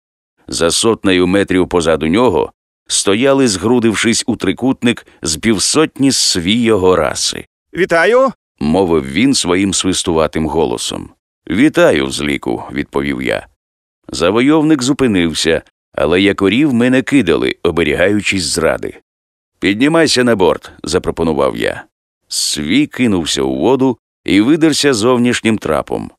За сотнею метрів позаду нього стояли, згрудившись у трикутник з півсотні свій його раси, Вітаю! мовив він своїм свистуватим голосом. Вітаю, взліку, відповів я. Завойовник зупинився, але якорів ми не кидали, оберігаючись зради. Піднімайся на борт, запропонував я. Свій кинувся у воду і видерся зовнішнім трапом.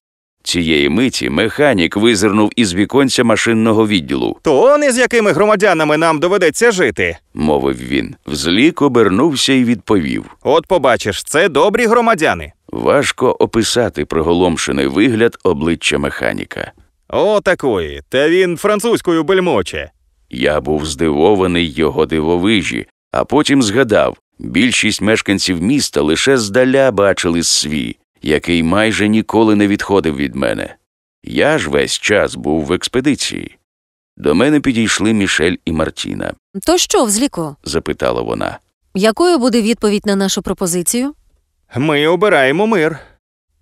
Цієї миті механік визирнув із віконця машинного відділу, То он із якими громадянами нам доведеться жити. мовив він. Взлік обернувся і відповів. От побачиш, це добрі громадяни. Важко описати приголомшений вигляд обличчя механіка. О, такої. Та він французькою бельмоче. Я був здивований його дивовижі, а потім згадав більшість мешканців міста лише здаля бачили свій, який майже ніколи не відходив від мене. Я ж весь час був в експедиції. До мене підійшли Мішель і Мартіна, То що, взліко? запитала вона. Якою буде відповідь на нашу пропозицію? Ми обираємо мир.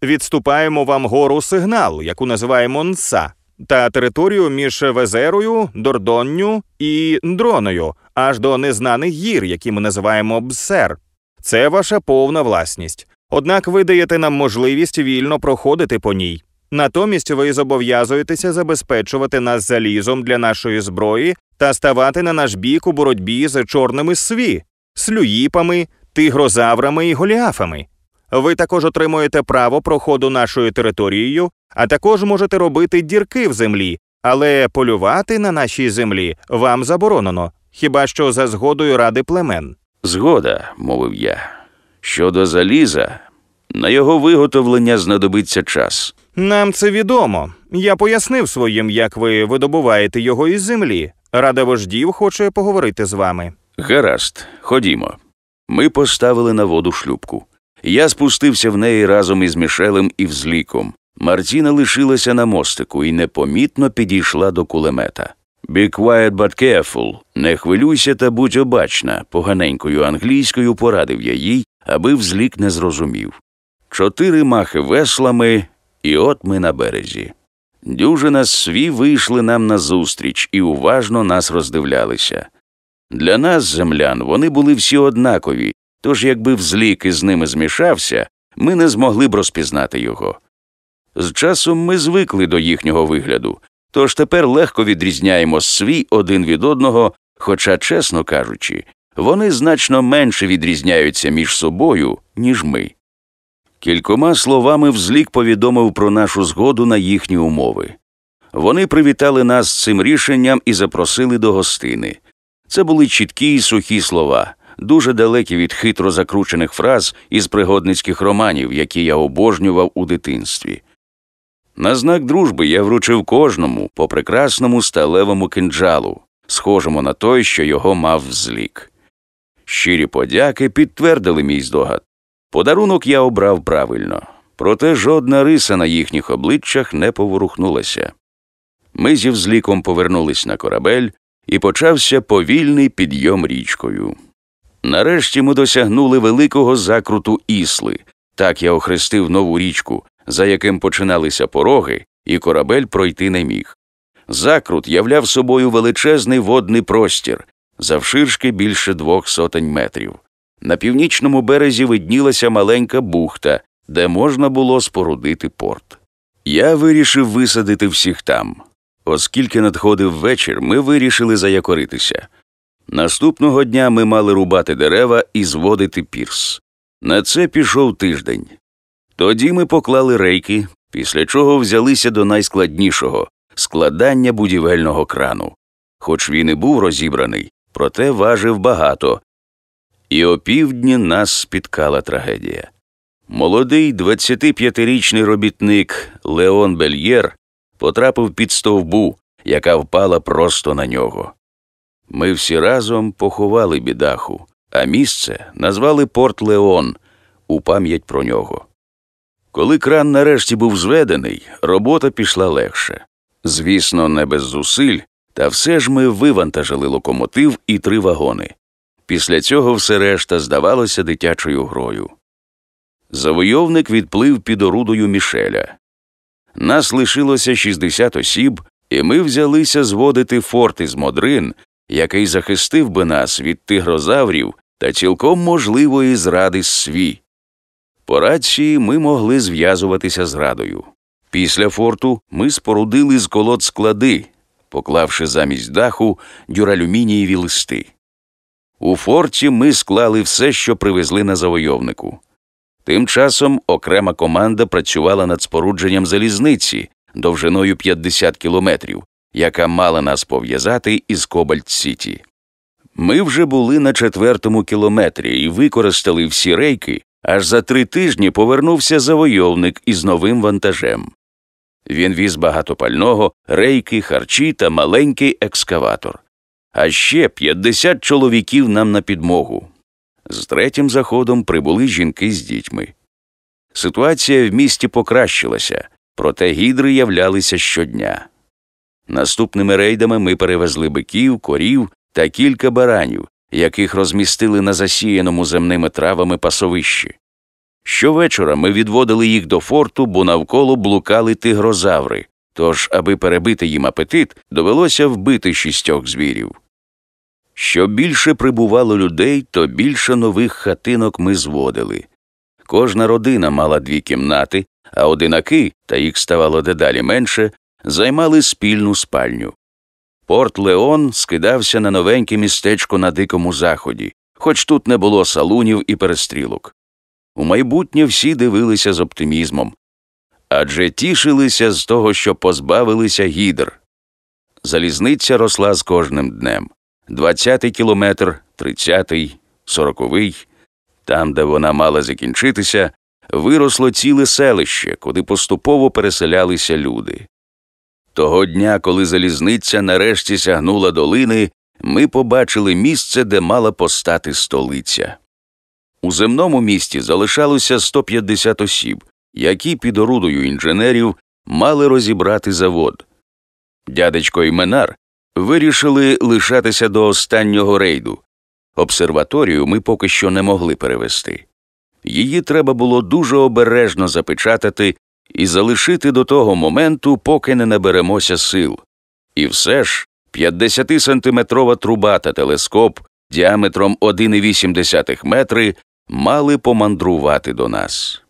Відступаємо вам гору сигнал, яку називаємо Нса, та територію між Везерою, Дордонню і Дроною, аж до незнаних гір, які ми називаємо Бсер. Це ваша повна власність. Однак ви даєте нам можливість вільно проходити по ній. Натомість ви зобов'язуєтеся забезпечувати нас залізом для нашої зброї та ставати на наш бік у боротьбі з чорними сві, слюїпами, тигрозаврами і голіафами. Ви також отримуєте право проходу нашою територією, а також можете робити дірки в землі, але полювати на нашій землі вам заборонено, хіба що за згодою ради племен. Згода, мовив я. Щодо заліза, на його виготовлення знадобиться час. Нам це відомо. Я пояснив своїм, як ви видобуваєте його із землі. Рада вождів хоче поговорити з вами. Гаразд, ходімо. Ми поставили на воду шлюпку. Я спустився в неї разом із Мішелем і взліком. Мартіна лишилася на мостику і непомітно підійшла до кулемета. «Be quiet but careful» – не хвилюйся та будь обачна, поганенькою англійською порадив я їй, аби взлік не зрозумів. Чотири махи веслами, і от ми на березі. Дюжина сві вийшли нам назустріч і уважно нас роздивлялися. Для нас, землян, вони були всі однакові, тож якби взлік із ними змішався, ми не змогли б розпізнати його. З часом ми звикли до їхнього вигляду, тож тепер легко відрізняємо свій один від одного, хоча, чесно кажучи, вони значно менше відрізняються між собою, ніж ми. Кількома словами взлік повідомив про нашу згоду на їхні умови. Вони привітали нас з цим рішенням і запросили до гостини. Це були чіткі й сухі слова, дуже далекі від хитро закручених фраз із пригодницьких романів, які я обожнював у дитинстві. На знак дружби я вручив кожному по прекрасному сталевому кинджалу, схожому на той, що його мав взлік. Щирі подяки підтвердили мій здогад. Подарунок я обрав правильно, проте жодна риса на їхніх обличчях не поворухнулася. Ми зі взліком повернулись на корабель, і почався повільний підйом річкою. Нарешті ми досягнули великого закруту ісли, так я охрестив нову річку, за яким починалися пороги, і корабель пройти не міг. Закрут являв собою величезний водний простір, завширшки більше двох сотень метрів. На північному березі виднілася маленька бухта, де можна було спорудити порт. Я вирішив висадити всіх там. Оскільки надходив вечір, ми вирішили заякоритися. Наступного дня ми мали рубати дерева і зводити пірс. На це пішов тиждень. Тоді ми поклали рейки, після чого взялися до найскладнішого складання будівельного крану. Хоч він і був розібраний, проте важив багато. І опівдні нас спіткала трагедія. Молодий 25-річний робітник Леон Бельєр потрапив під стовбу, яка впала просто на нього. Ми всі разом поховали бідаху, а місце назвали Порт Леон у пам'ять про нього. Коли кран нарешті був зведений, робота пішла легше. Звісно, не без зусиль, та все ж ми вивантажили локомотив і три вагони. Після цього все решта здавалося дитячою грою. Завойовник відплив під орудою Мішеля. Нас лишилося 60 осіб, і ми взялися зводити форт із Модрин, який захистив би нас від тигрозаврів та цілком можливої зради сві. По рації ми могли зв'язуватися з радою. Після форту ми спорудили з колод склади, поклавши замість даху дюралюмінієві листи. У форті ми склали все, що привезли на завойовнику. Тим часом окрема команда працювала над спорудженням залізниці довжиною 50 кілометрів, яка мала нас пов'язати із Кобальт Сіті. Ми вже були на четвертому кілометрі і використали всі рейки, аж за три тижні повернувся завойовник із новим вантажем. Він віз багато пального, рейки, харчі та маленький екскаватор. А ще 50 чоловіків нам на підмогу. З третім заходом прибули жінки з дітьми. Ситуація в місті покращилася, проте гідри являлися щодня. Наступними рейдами ми перевезли биків, корів та кілька баранів, яких розмістили на засіяному земними травами пасовищі. Щовечора ми відводили їх до форту, бо навколо блукали тигрозаври, тож, аби перебити їм апетит, довелося вбити шістьох звірів. Що більше прибувало людей, то більше нових хатинок ми зводили. Кожна родина мала дві кімнати, а одинаки, та їх ставало дедалі менше, займали спільну спальню. Порт Леон скидався на новеньке містечко на дикому заході, хоч тут не було салунів і перестрілок. У майбутнє всі дивилися з оптимізмом, адже тішилися з того, що позбавилися гідр. Залізниця росла з кожним днем. Двадцятий кілометр, тридцятий, сороковий. Там, де вона мала закінчитися, виросло ціле селище, куди поступово переселялися люди. Того дня, коли залізниця нарешті сягнула долини, ми побачили місце, де мала постати столиця. У земному місті залишалося 150 осіб, які під орудою інженерів мали розібрати завод. Дядечко і Менар вирішили лишатися до останнього рейду. Обсерваторію ми поки що не могли перевести. Її треба було дуже обережно запечатати і залишити до того моменту, поки не наберемося сил. І все ж 50-сантиметрова труба та телескоп діаметром 1,8 метри мали помандрувати до нас.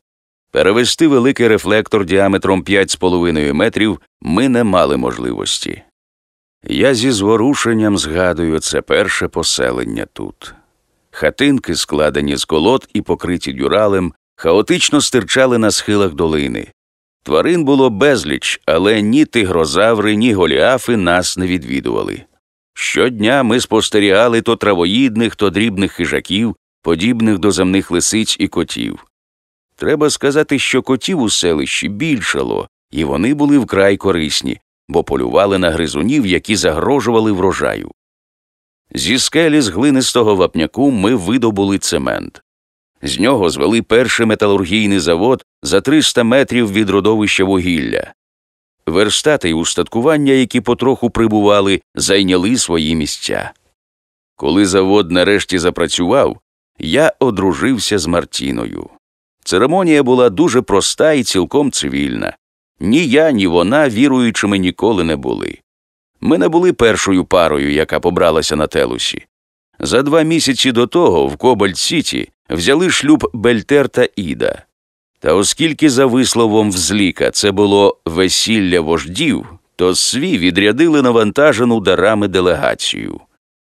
Перевести великий рефлектор діаметром 5,5 метрів ми не мали можливості. Я зі зворушенням згадую це перше поселення тут. Хатинки, складені з колод і покриті дюралем, хаотично стирчали на схилах долини. Тварин було безліч, але ні тигрозаври, ні голіафи нас не відвідували. Щодня ми спостерігали то травоїдних, то дрібних хижаків, подібних до земних лисиць і котів. Треба сказати, що котів у селищі більшало, і вони були вкрай корисні, бо полювали на гризунів, які загрожували врожаю. Зі скелі з глинистого вапняку ми видобули цемент. З нього звели перший металургійний завод за 300 метрів від родовища вугілля. Верстати й устаткування, які потроху прибували, зайняли свої місця. Коли завод нарешті запрацював, я одружився з Мартіною. Церемонія була дуже проста і цілком цивільна. Ні я, ні вона віруючими ніколи не були. Ми не були першою парою, яка побралася на телусі. За два місяці до того в Кобальт Сіті взяли шлюб Бельтер та Іда. Та оскільки, за висловом взліка, це було весілля вождів, то сві відрядили навантажену дарами делегацію.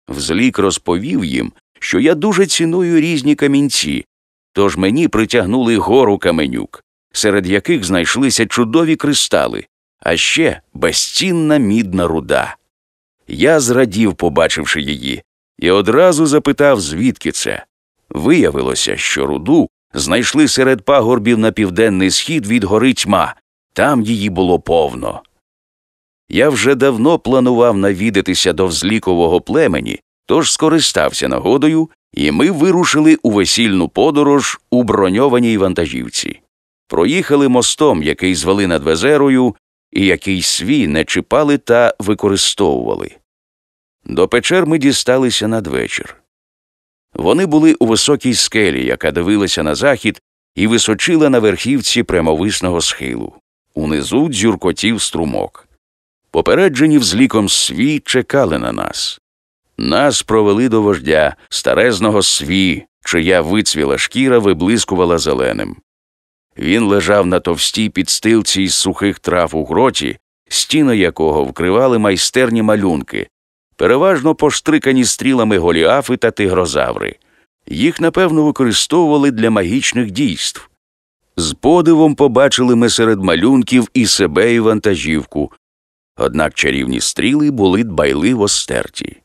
Взлік розповів їм, що я дуже ціную різні камінці, тож мені притягнули гору каменюк, серед яких знайшлися чудові кристали, а ще безцінна мідна руда. Я зрадів, побачивши її, і одразу запитав, звідки це. Виявилося, що руду знайшли серед пагорбів на південний схід від гори тьма, там її було повно. Я вже давно планував навідатися до взлікового племені, тож скористався нагодою, і ми вирушили у весільну подорож у броньованій вантажівці. Проїхали мостом, який звели над Везерою, і який свій не чіпали та використовували. До печер ми дісталися надвечір. Вони були у високій скелі, яка дивилася на захід і височила на верхівці прямовисного схилу. Унизу дзюркотів струмок. Попереджені взліком сві чекали на нас. Нас провели до вождя старезного сві, чия вицвіла шкіра виблискувала зеленим. Він лежав на товстій підстилці із сухих трав у гроті, стіни якого вкривали майстерні малюнки, переважно поштрикані стрілами голіафи та тигрозаври. Їх, напевно, використовували для магічних дійств. З подивом побачили ми серед малюнків і себе, і вантажівку, однак чарівні стріли були дбайливо стерті.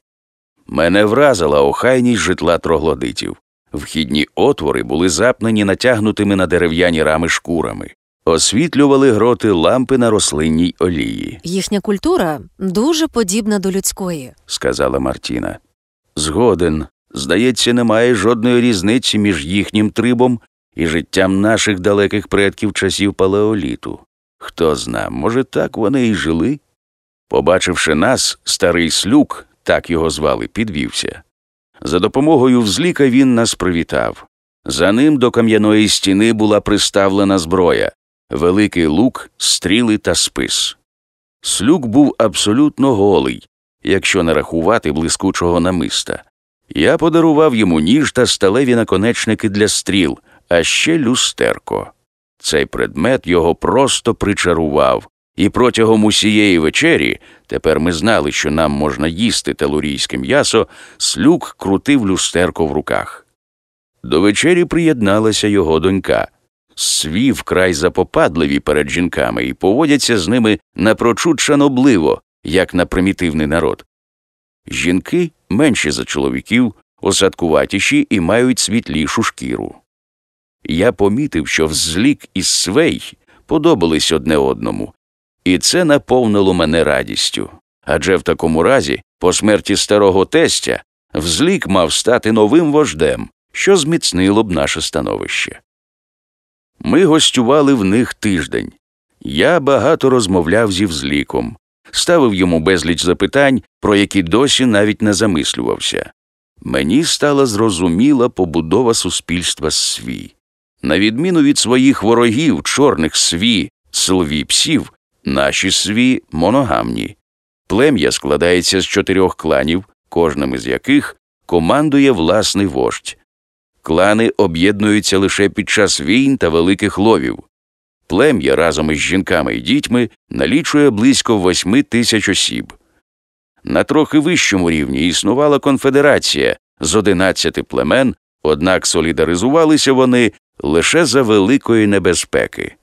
Мене вразила охайність житла троглодитів. Вхідні отвори були запнені натягнутими на дерев'яні рами шкурами, освітлювали гроти лампи на рослинній олії, Їхня культура дуже подібна до людської. сказала Мартіна. Згоден. Здається, немає жодної різниці між їхнім трибом і життям наших далеких предків часів палеоліту. Хто зна, може, так вони і жили? Побачивши нас, старий слюк, так його звали, підвівся. За допомогою взліка він нас привітав. За ним до кам'яної стіни була приставлена зброя великий лук, стріли та спис. Слюк був абсолютно голий, якщо не рахувати блискучого намиста. Я подарував йому ніж та сталеві наконечники для стріл, а ще люстерко. Цей предмет його просто причарував, і протягом усієї вечері тепер ми знали, що нам можна їсти телурійське м'ясо, слюк крутив люстерко в руках. До вечері приєдналася його донька. Сві вкрай запопадливі перед жінками і поводяться з ними напрочуд шанобливо, як на примітивний народ. Жінки менші за чоловіків, осадкуватіші і мають світлішу шкіру. Я помітив, що взлік і свей подобались одне одному, і це наповнило мене радістю. Адже в такому разі, по смерті старого тестя, взлік мав стати новим вождем, що зміцнило б наше становище. Ми гостювали в них тиждень. Я багато розмовляв зі взліком, ставив йому безліч запитань, про які досі навіть не замислювався. Мені стала зрозуміла побудова суспільства свій. На відміну від своїх ворогів, чорних сві, силові псів, наші сві моногамні. Плем'я складається з чотирьох кланів, кожним із яких командує власний вождь. Клани об'єднуються лише під час війн та великих ловів. Плем'я разом із жінками і дітьми налічує близько восьми тисяч осіб. На трохи вищому рівні існувала конфедерація з одинадцяти племен, однак солідаризувалися вони лише за великої небезпеки.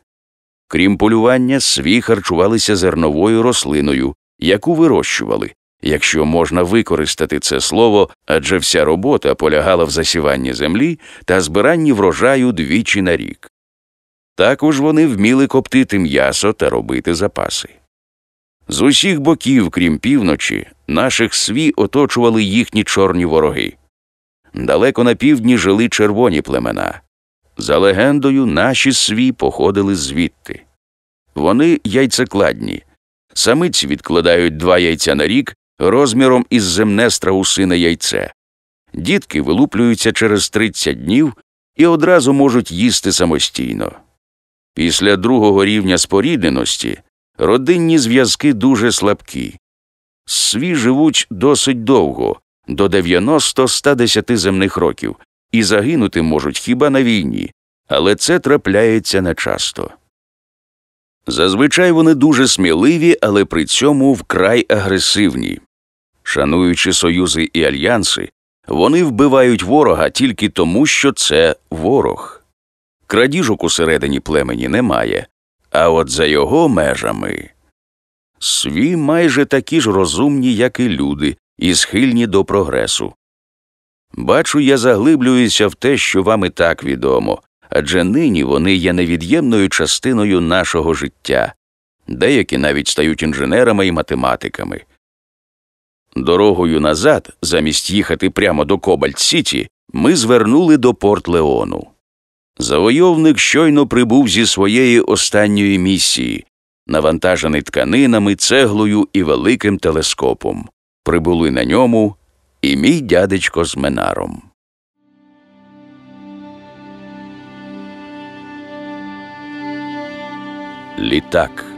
Крім полювання, свій харчувалися зерновою рослиною, яку вирощували, якщо можна використати це слово, адже вся робота полягала в засіванні землі та збиранні врожаю двічі на рік. Також вони вміли коптити м'ясо та робити запаси. З усіх боків, крім півночі, наших свій оточували їхні чорні вороги. Далеко на півдні жили червоні племена. За легендою, наші свій походили звідти. Вони яйцекладні. Самиці відкладають два яйця на рік розміром із земне страусине яйце. Дітки вилуплюються через 30 днів і одразу можуть їсти самостійно. Після другого рівня спорідненості родинні зв'язки дуже слабкі. Сві живуть досить довго, до 90-110 земних років, і загинути можуть хіба на війні, але це трапляється нечасто. Зазвичай вони дуже сміливі, але при цьому вкрай агресивні. Шануючи союзи і альянси, вони вбивають ворога тільки тому, що це ворог. Крадіжок усередині племені немає, а от за його межами сві майже такі ж розумні, як і люди, і схильні до прогресу. Бачу, я заглиблююся в те, що вам і так відомо, адже нині вони є невід'ємною частиною нашого життя, деякі навіть стають інженерами і математиками. Дорогою назад, замість їхати прямо до Кобальт Сіті, ми звернули до Порт Леону. Завойовник щойно прибув зі своєї останньої місії, навантажений тканинами, цеглою і великим телескопом. Прибули на ньому і мій дядечко з Менаром. Літак.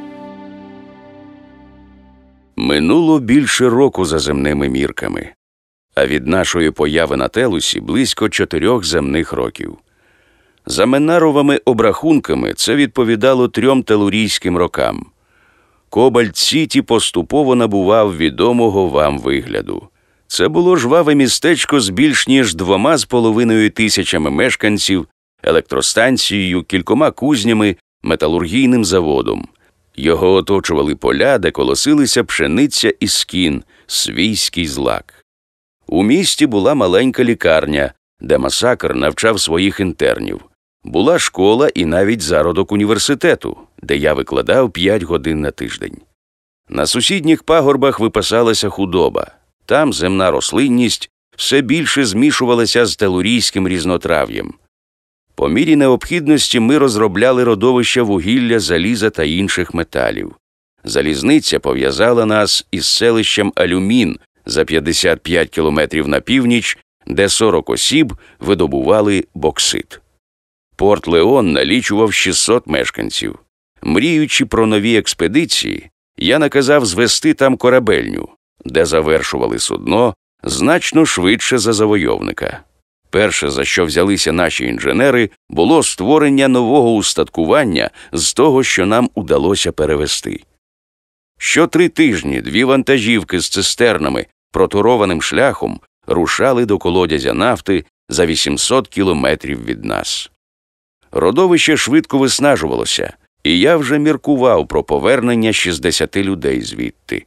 Минуло більше року за земними мірками, а від нашої появи на телусі близько чотирьох земних років. За Менаровими обрахунками це відповідало трьом телурійським рокам. Кобальт Сіті поступово набував відомого вам вигляду. Це було жваве містечко з більш ніж двома з половиною тисячами мешканців, електростанцією, кількома кузнями, металургійним заводом. Його оточували поля, де колосилися пшениця і скін, свійський злак. У місті була маленька лікарня, де масакр навчав своїх інтернів. Була школа і навіть зародок університету, де я викладав 5 годин на тиждень. На сусідніх пагорбах випасалася худоба. Там земна рослинність все більше змішувалася з телурійським різнотрав'ям. По мірі необхідності ми розробляли родовища вугілля, заліза та інших металів. Залізниця пов'язала нас із селищем Алюмін за 55 кілометрів на північ, де 40 осіб видобували боксит. Порт Леон налічував 600 мешканців. Мріючи про нові експедиції, я наказав звести там корабельню, де завершували судно значно швидше за завойовника. Перше, за що взялися наші інженери, було створення нового устаткування з того, що нам удалося перевести. Що три тижні дві вантажівки з цистернами, протурованим шляхом, рушали до колодязя нафти, за 800 кілометрів від нас. Родовище швидко виснажувалося, і я вже міркував про повернення 60 людей звідти.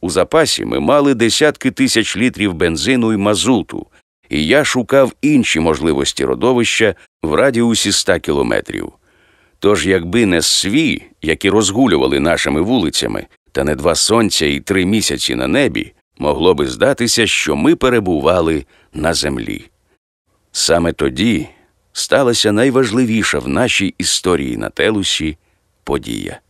У запасі ми мали десятки тисяч літрів бензину і мазуту, і я шукав інші можливості родовища в радіусі 100 кілометрів. Тож, якби не сві, які розгулювали нашими вулицями, та не два сонця і три місяці на небі, могло би здатися, що ми перебували на землі. Саме тоді сталася найважливіша в нашій історії на телусі подія.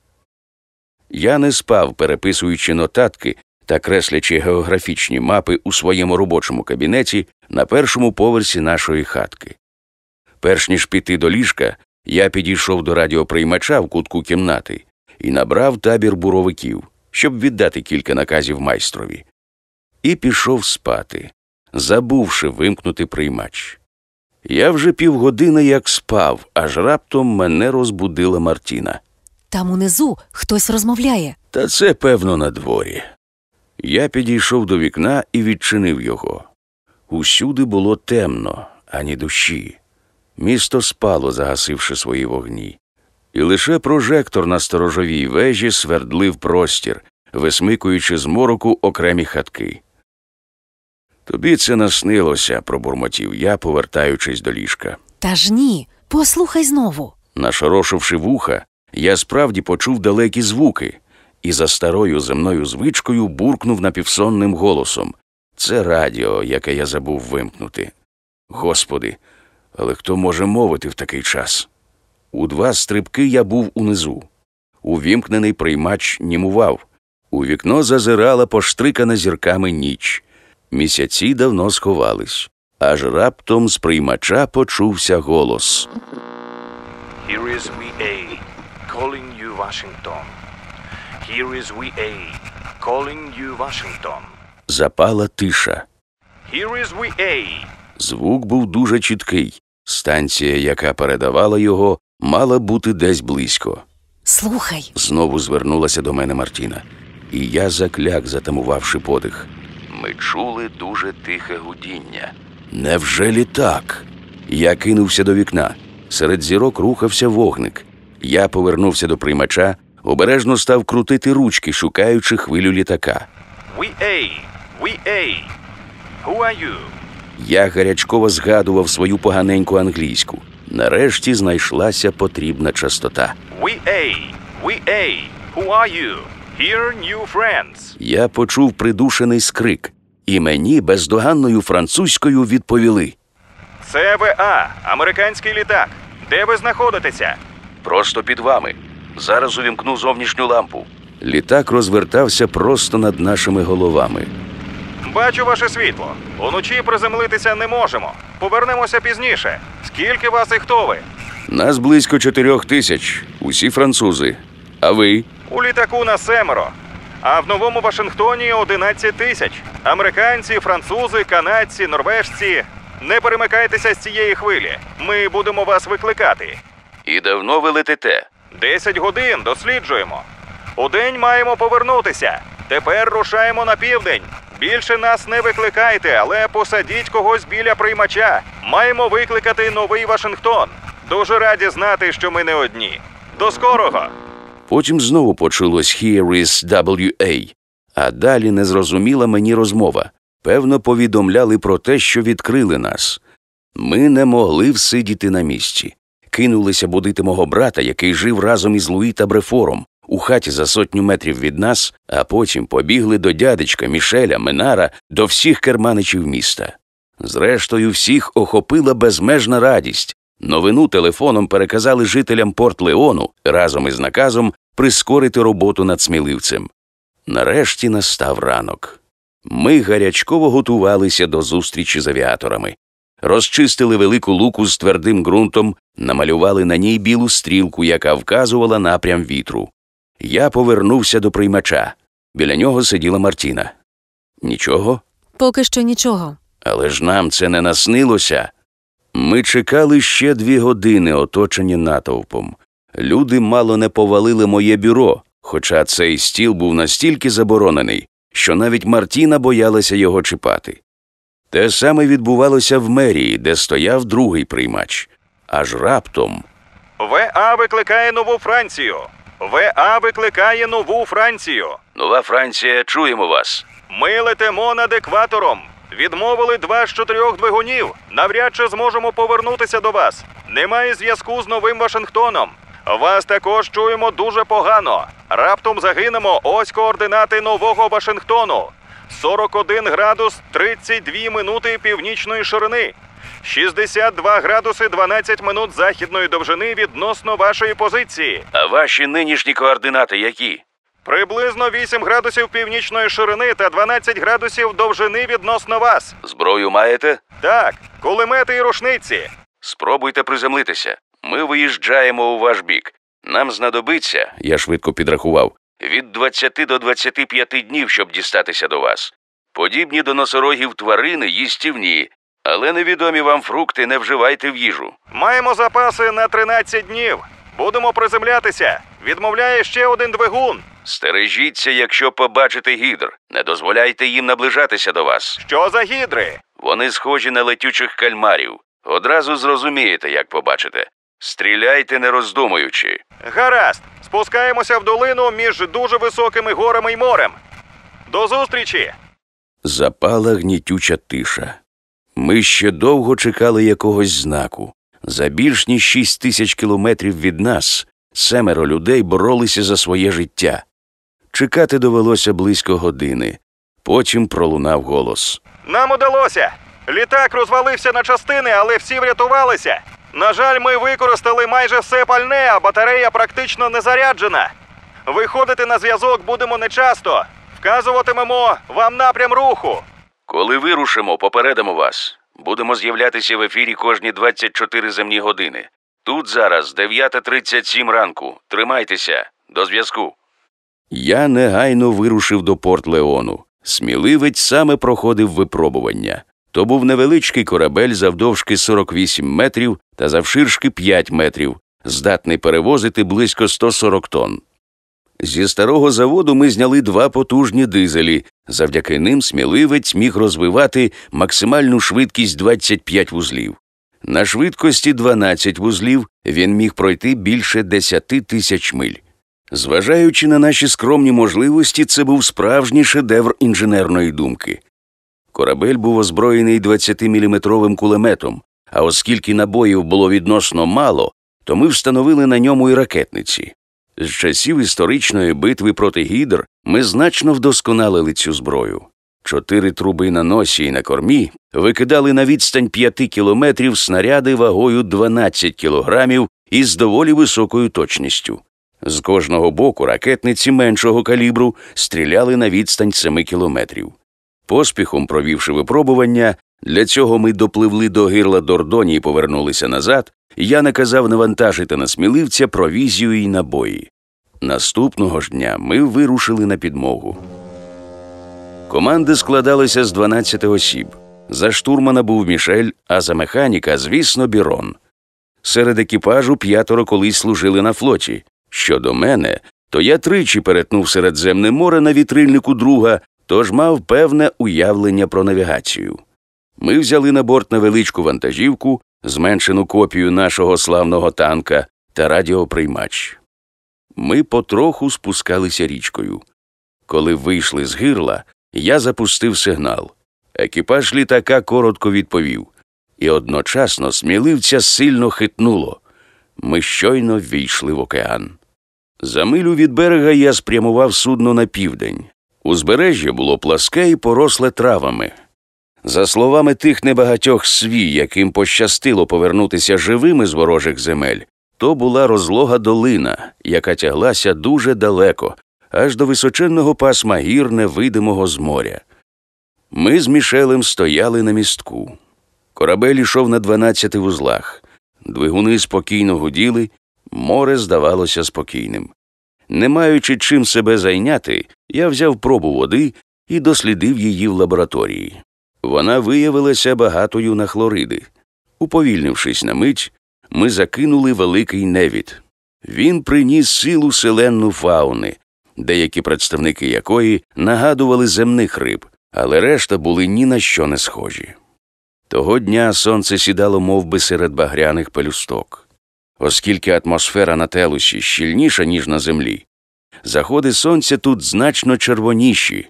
Я не спав, переписуючи нотатки та креслячи географічні мапи у своєму робочому кабінеті на першому поверсі нашої хатки. Перш ніж піти до ліжка, я підійшов до радіоприймача в кутку кімнати і набрав табір буровиків, щоб віддати кілька наказів майстрові, і пішов спати, забувши вимкнути приймач. Я вже півгодини як спав, аж раптом мене розбудила Мартіна. Там унизу хтось розмовляє. Та це, певно, на дворі. Я підійшов до вікна і відчинив його. Усюди було темно, ані душі. Місто спало, загасивши свої вогні, і лише прожектор на сторожовій вежі свердлив простір, висмикуючи з мороку окремі хатки. Тобі це наснилося, пробурмотів я, повертаючись до ліжка. Та ж ні, послухай знову. Нашорошивши вуха, я справді почув далекі звуки і за старою земною звичкою буркнув напівсонним голосом це радіо, яке я забув вимкнути. Господи, але хто може мовити в такий час? У два стрибки я був унизу. Увімкнений приймач німував. У вікно зазирала поштрикана зірками ніч. Місяці давно сховались. Аж раптом з приймача почувся голос. Here is VA calling you Washington. Here is VA calling you Washington. Запала тиша. Here is VA. Звук був дуже чіткий. Станція, яка передавала його, мала бути десь близько. Слухай, Знову звернулася до мене Мартіна, і я закляк, затамувавши подих. Ми чули дуже тихе гудіння. Невже літак? Я кинувся до вікна. Серед зірок рухався вогник. Я повернувся до приймача, обережно став крутити ручки, шукаючи хвилю літака. VA. VA. Who are you? Я гарячково згадував свою поганеньку англійську. Нарешті знайшлася потрібна частота. VA. VA. Who are you? Here, new friends. Я почув придушений скрик, і мені бездоганною французькою відповіли. Це ВА, американський літак. Де ви знаходитеся? Просто під вами. Зараз увімкну зовнішню лампу. Літак розвертався просто над нашими головами. Бачу ваше світло. Уночі приземлитися не можемо. Повернемося пізніше. Скільки вас і хто ви? Нас близько чотирьох тисяч, усі французи. А ви? У літаку на семеро. А в новому Вашингтоні 11 тисяч. Американці, французи, канадці, норвежці. Не перемикайтеся з цієї хвилі. Ми будемо вас викликати. І давно ви летите? 10 годин досліджуємо. Удень маємо повернутися. Тепер рушаємо на південь. Більше нас не викликайте, але посадіть когось біля приймача. Маємо викликати новий Вашингтон. Дуже раді знати, що ми не одні. До скорого! Потім знову почулось «Here is WA», а далі незрозуміла мені розмова. Певно, повідомляли про те, що відкрили нас. Ми не могли всидіти на місці. Кинулися будити мого брата, який жив разом із Луї та Брефором у хаті за сотню метрів від нас, а потім побігли до дядечка Мішеля, Менара, до всіх керманичів міста. Зрештою, всіх охопила безмежна радість. Новину телефоном переказали жителям Порт Леону разом із наказом прискорити роботу над сміливцем. Нарешті настав ранок. Ми гарячково готувалися до зустрічі з авіаторами. Розчистили велику луку з твердим ґрунтом, намалювали на ній білу стрілку, яка вказувала напрям вітру. Я повернувся до приймача. Біля нього сиділа Мартіна. Нічого, поки що нічого. але ж нам це не наснилося. Ми чекали ще дві години, оточені натовпом. Люди мало не повалили моє бюро, хоча цей стіл був настільки заборонений, що навіть Мартіна боялася його чіпати. Те саме відбувалося в мерії, де стояв другий приймач. Аж раптом ВА викликає нову Францію. ВА викликає нову Францію. Нова Франція, чуємо вас. Ми летимо над екватором. Відмовили два з чотирьох двигунів. Навряд чи зможемо повернутися до вас. Немає зв'язку з новим Вашингтоном. Вас також чуємо дуже погано. Раптом загинемо. Ось координати нового Вашингтону. 41 градус 32 минути північної ширини. 62 градуси 12 минут західної довжини відносно вашої позиції. А ваші нинішні координати які? Приблизно 8 градусів північної ширини та 12 градусів довжини відносно вас. Зброю маєте? Так, кулемети і рушниці. Спробуйте приземлитися. Ми виїжджаємо у ваш бік. Нам знадобиться, я швидко підрахував, від 20 до 25 днів, щоб дістатися до вас. Подібні до носорогів тварини їстівні, але невідомі вам фрукти не вживайте в їжу. Маємо запаси на 13 днів. Будемо приземлятися. Відмовляє ще один двигун. Стережіться, якщо побачите гідр. Не дозволяйте їм наближатися до вас. Що за гідри? Вони схожі на летючих кальмарів. Одразу зрозумієте, як побачите. Стріляйте, не роздумуючи. Гаразд. Спускаємося в долину між дуже високими горами й морем. До зустрічі! Запала гнітюча тиша. Ми ще довго чекали якогось знаку. За більш ніж шість тисяч кілометрів від нас семеро людей боролися за своє життя. Чекати довелося близько години. Потім пролунав голос. Нам удалося. Літак розвалився на частини, але всі врятувалися. На жаль, ми використали майже все пальне, а батарея практично не заряджена. Виходити на зв'язок будемо нечасто. Вказуватимемо вам напрям руху. Коли вирушимо, попередимо вас. Будемо з'являтися в ефірі кожні 24 земні години. Тут зараз 9.37 ранку. Тримайтеся. До зв'язку. Я негайно вирушив до порт Леону. Сміливець саме проходив випробування. То був невеличкий корабель завдовжки 48 метрів та завширшки 5 метрів, здатний перевозити близько 140 тонн. Зі старого заводу ми зняли два потужні дизелі. Завдяки ним сміливець міг розвивати максимальну швидкість 25 вузлів. На швидкості 12 вузлів він міг пройти більше 10 тисяч миль. Зважаючи на наші скромні можливості, це був справжній шедевр інженерної думки. Корабель був озброєний 20-мм кулеметом, а оскільки набоїв було відносно мало, то ми встановили на ньому і ракетниці. З часів історичної битви проти гідр ми значно вдосконалили цю зброю. Чотири труби на носі і на кормі викидали на відстань 5 кілометрів снаряди вагою 12 кілограмів із доволі високою точністю. З кожного боку ракетниці меншого калібру стріляли на відстань 7 кілометрів. Поспіхом провівши випробування, для цього ми допливли до гирла Дордоні і повернулися назад, я наказав навантажити на сміливця провізію і набої. Наступного ж дня ми вирушили на підмогу. Команди складалися з 12 осіб. За штурмана був Мішель, а за механіка, звісно, Бірон. Серед екіпажу п'ятеро колись служили на флоті. Щодо мене, то я тричі перетнув Середземне море на вітрильнику друга, тож мав певне уявлення про навігацію. Ми взяли на борт невеличку вантажівку, зменшену копію нашого славного танка та радіоприймач. Ми потроху спускалися річкою. Коли вийшли з гирла, я запустив сигнал. Екіпаж літака коротко відповів, і одночасно сміливця сильно хитнуло. Ми щойно ввійшли в океан. За милю від берега я спрямував судно на південь. Узбережжя було пласке і поросле травами. За словами тих небагатьох свій, яким пощастило повернутися живими з ворожих земель, то була розлога долина, яка тяглася дуже далеко, аж до височенного пасма гір невидимого з моря. Ми з Мішелем стояли на містку. Корабель ішов на дванадцяти вузлах. Двигуни спокійно гуділи, море здавалося спокійним. Не маючи чим себе зайняти, я взяв пробу води і дослідив її в лабораторії. Вона виявилася багатою на хлориди. Уповільнившись на мить, ми закинули великий невід. Він приніс силу селенну фауни, деякі представники якої нагадували земних риб, але решта були ні на що не схожі. Того дня сонце сідало мов би, серед багряних пелюсток. Оскільки атмосфера на телусі щільніша, ніж на землі, заходи сонця тут значно червоніші,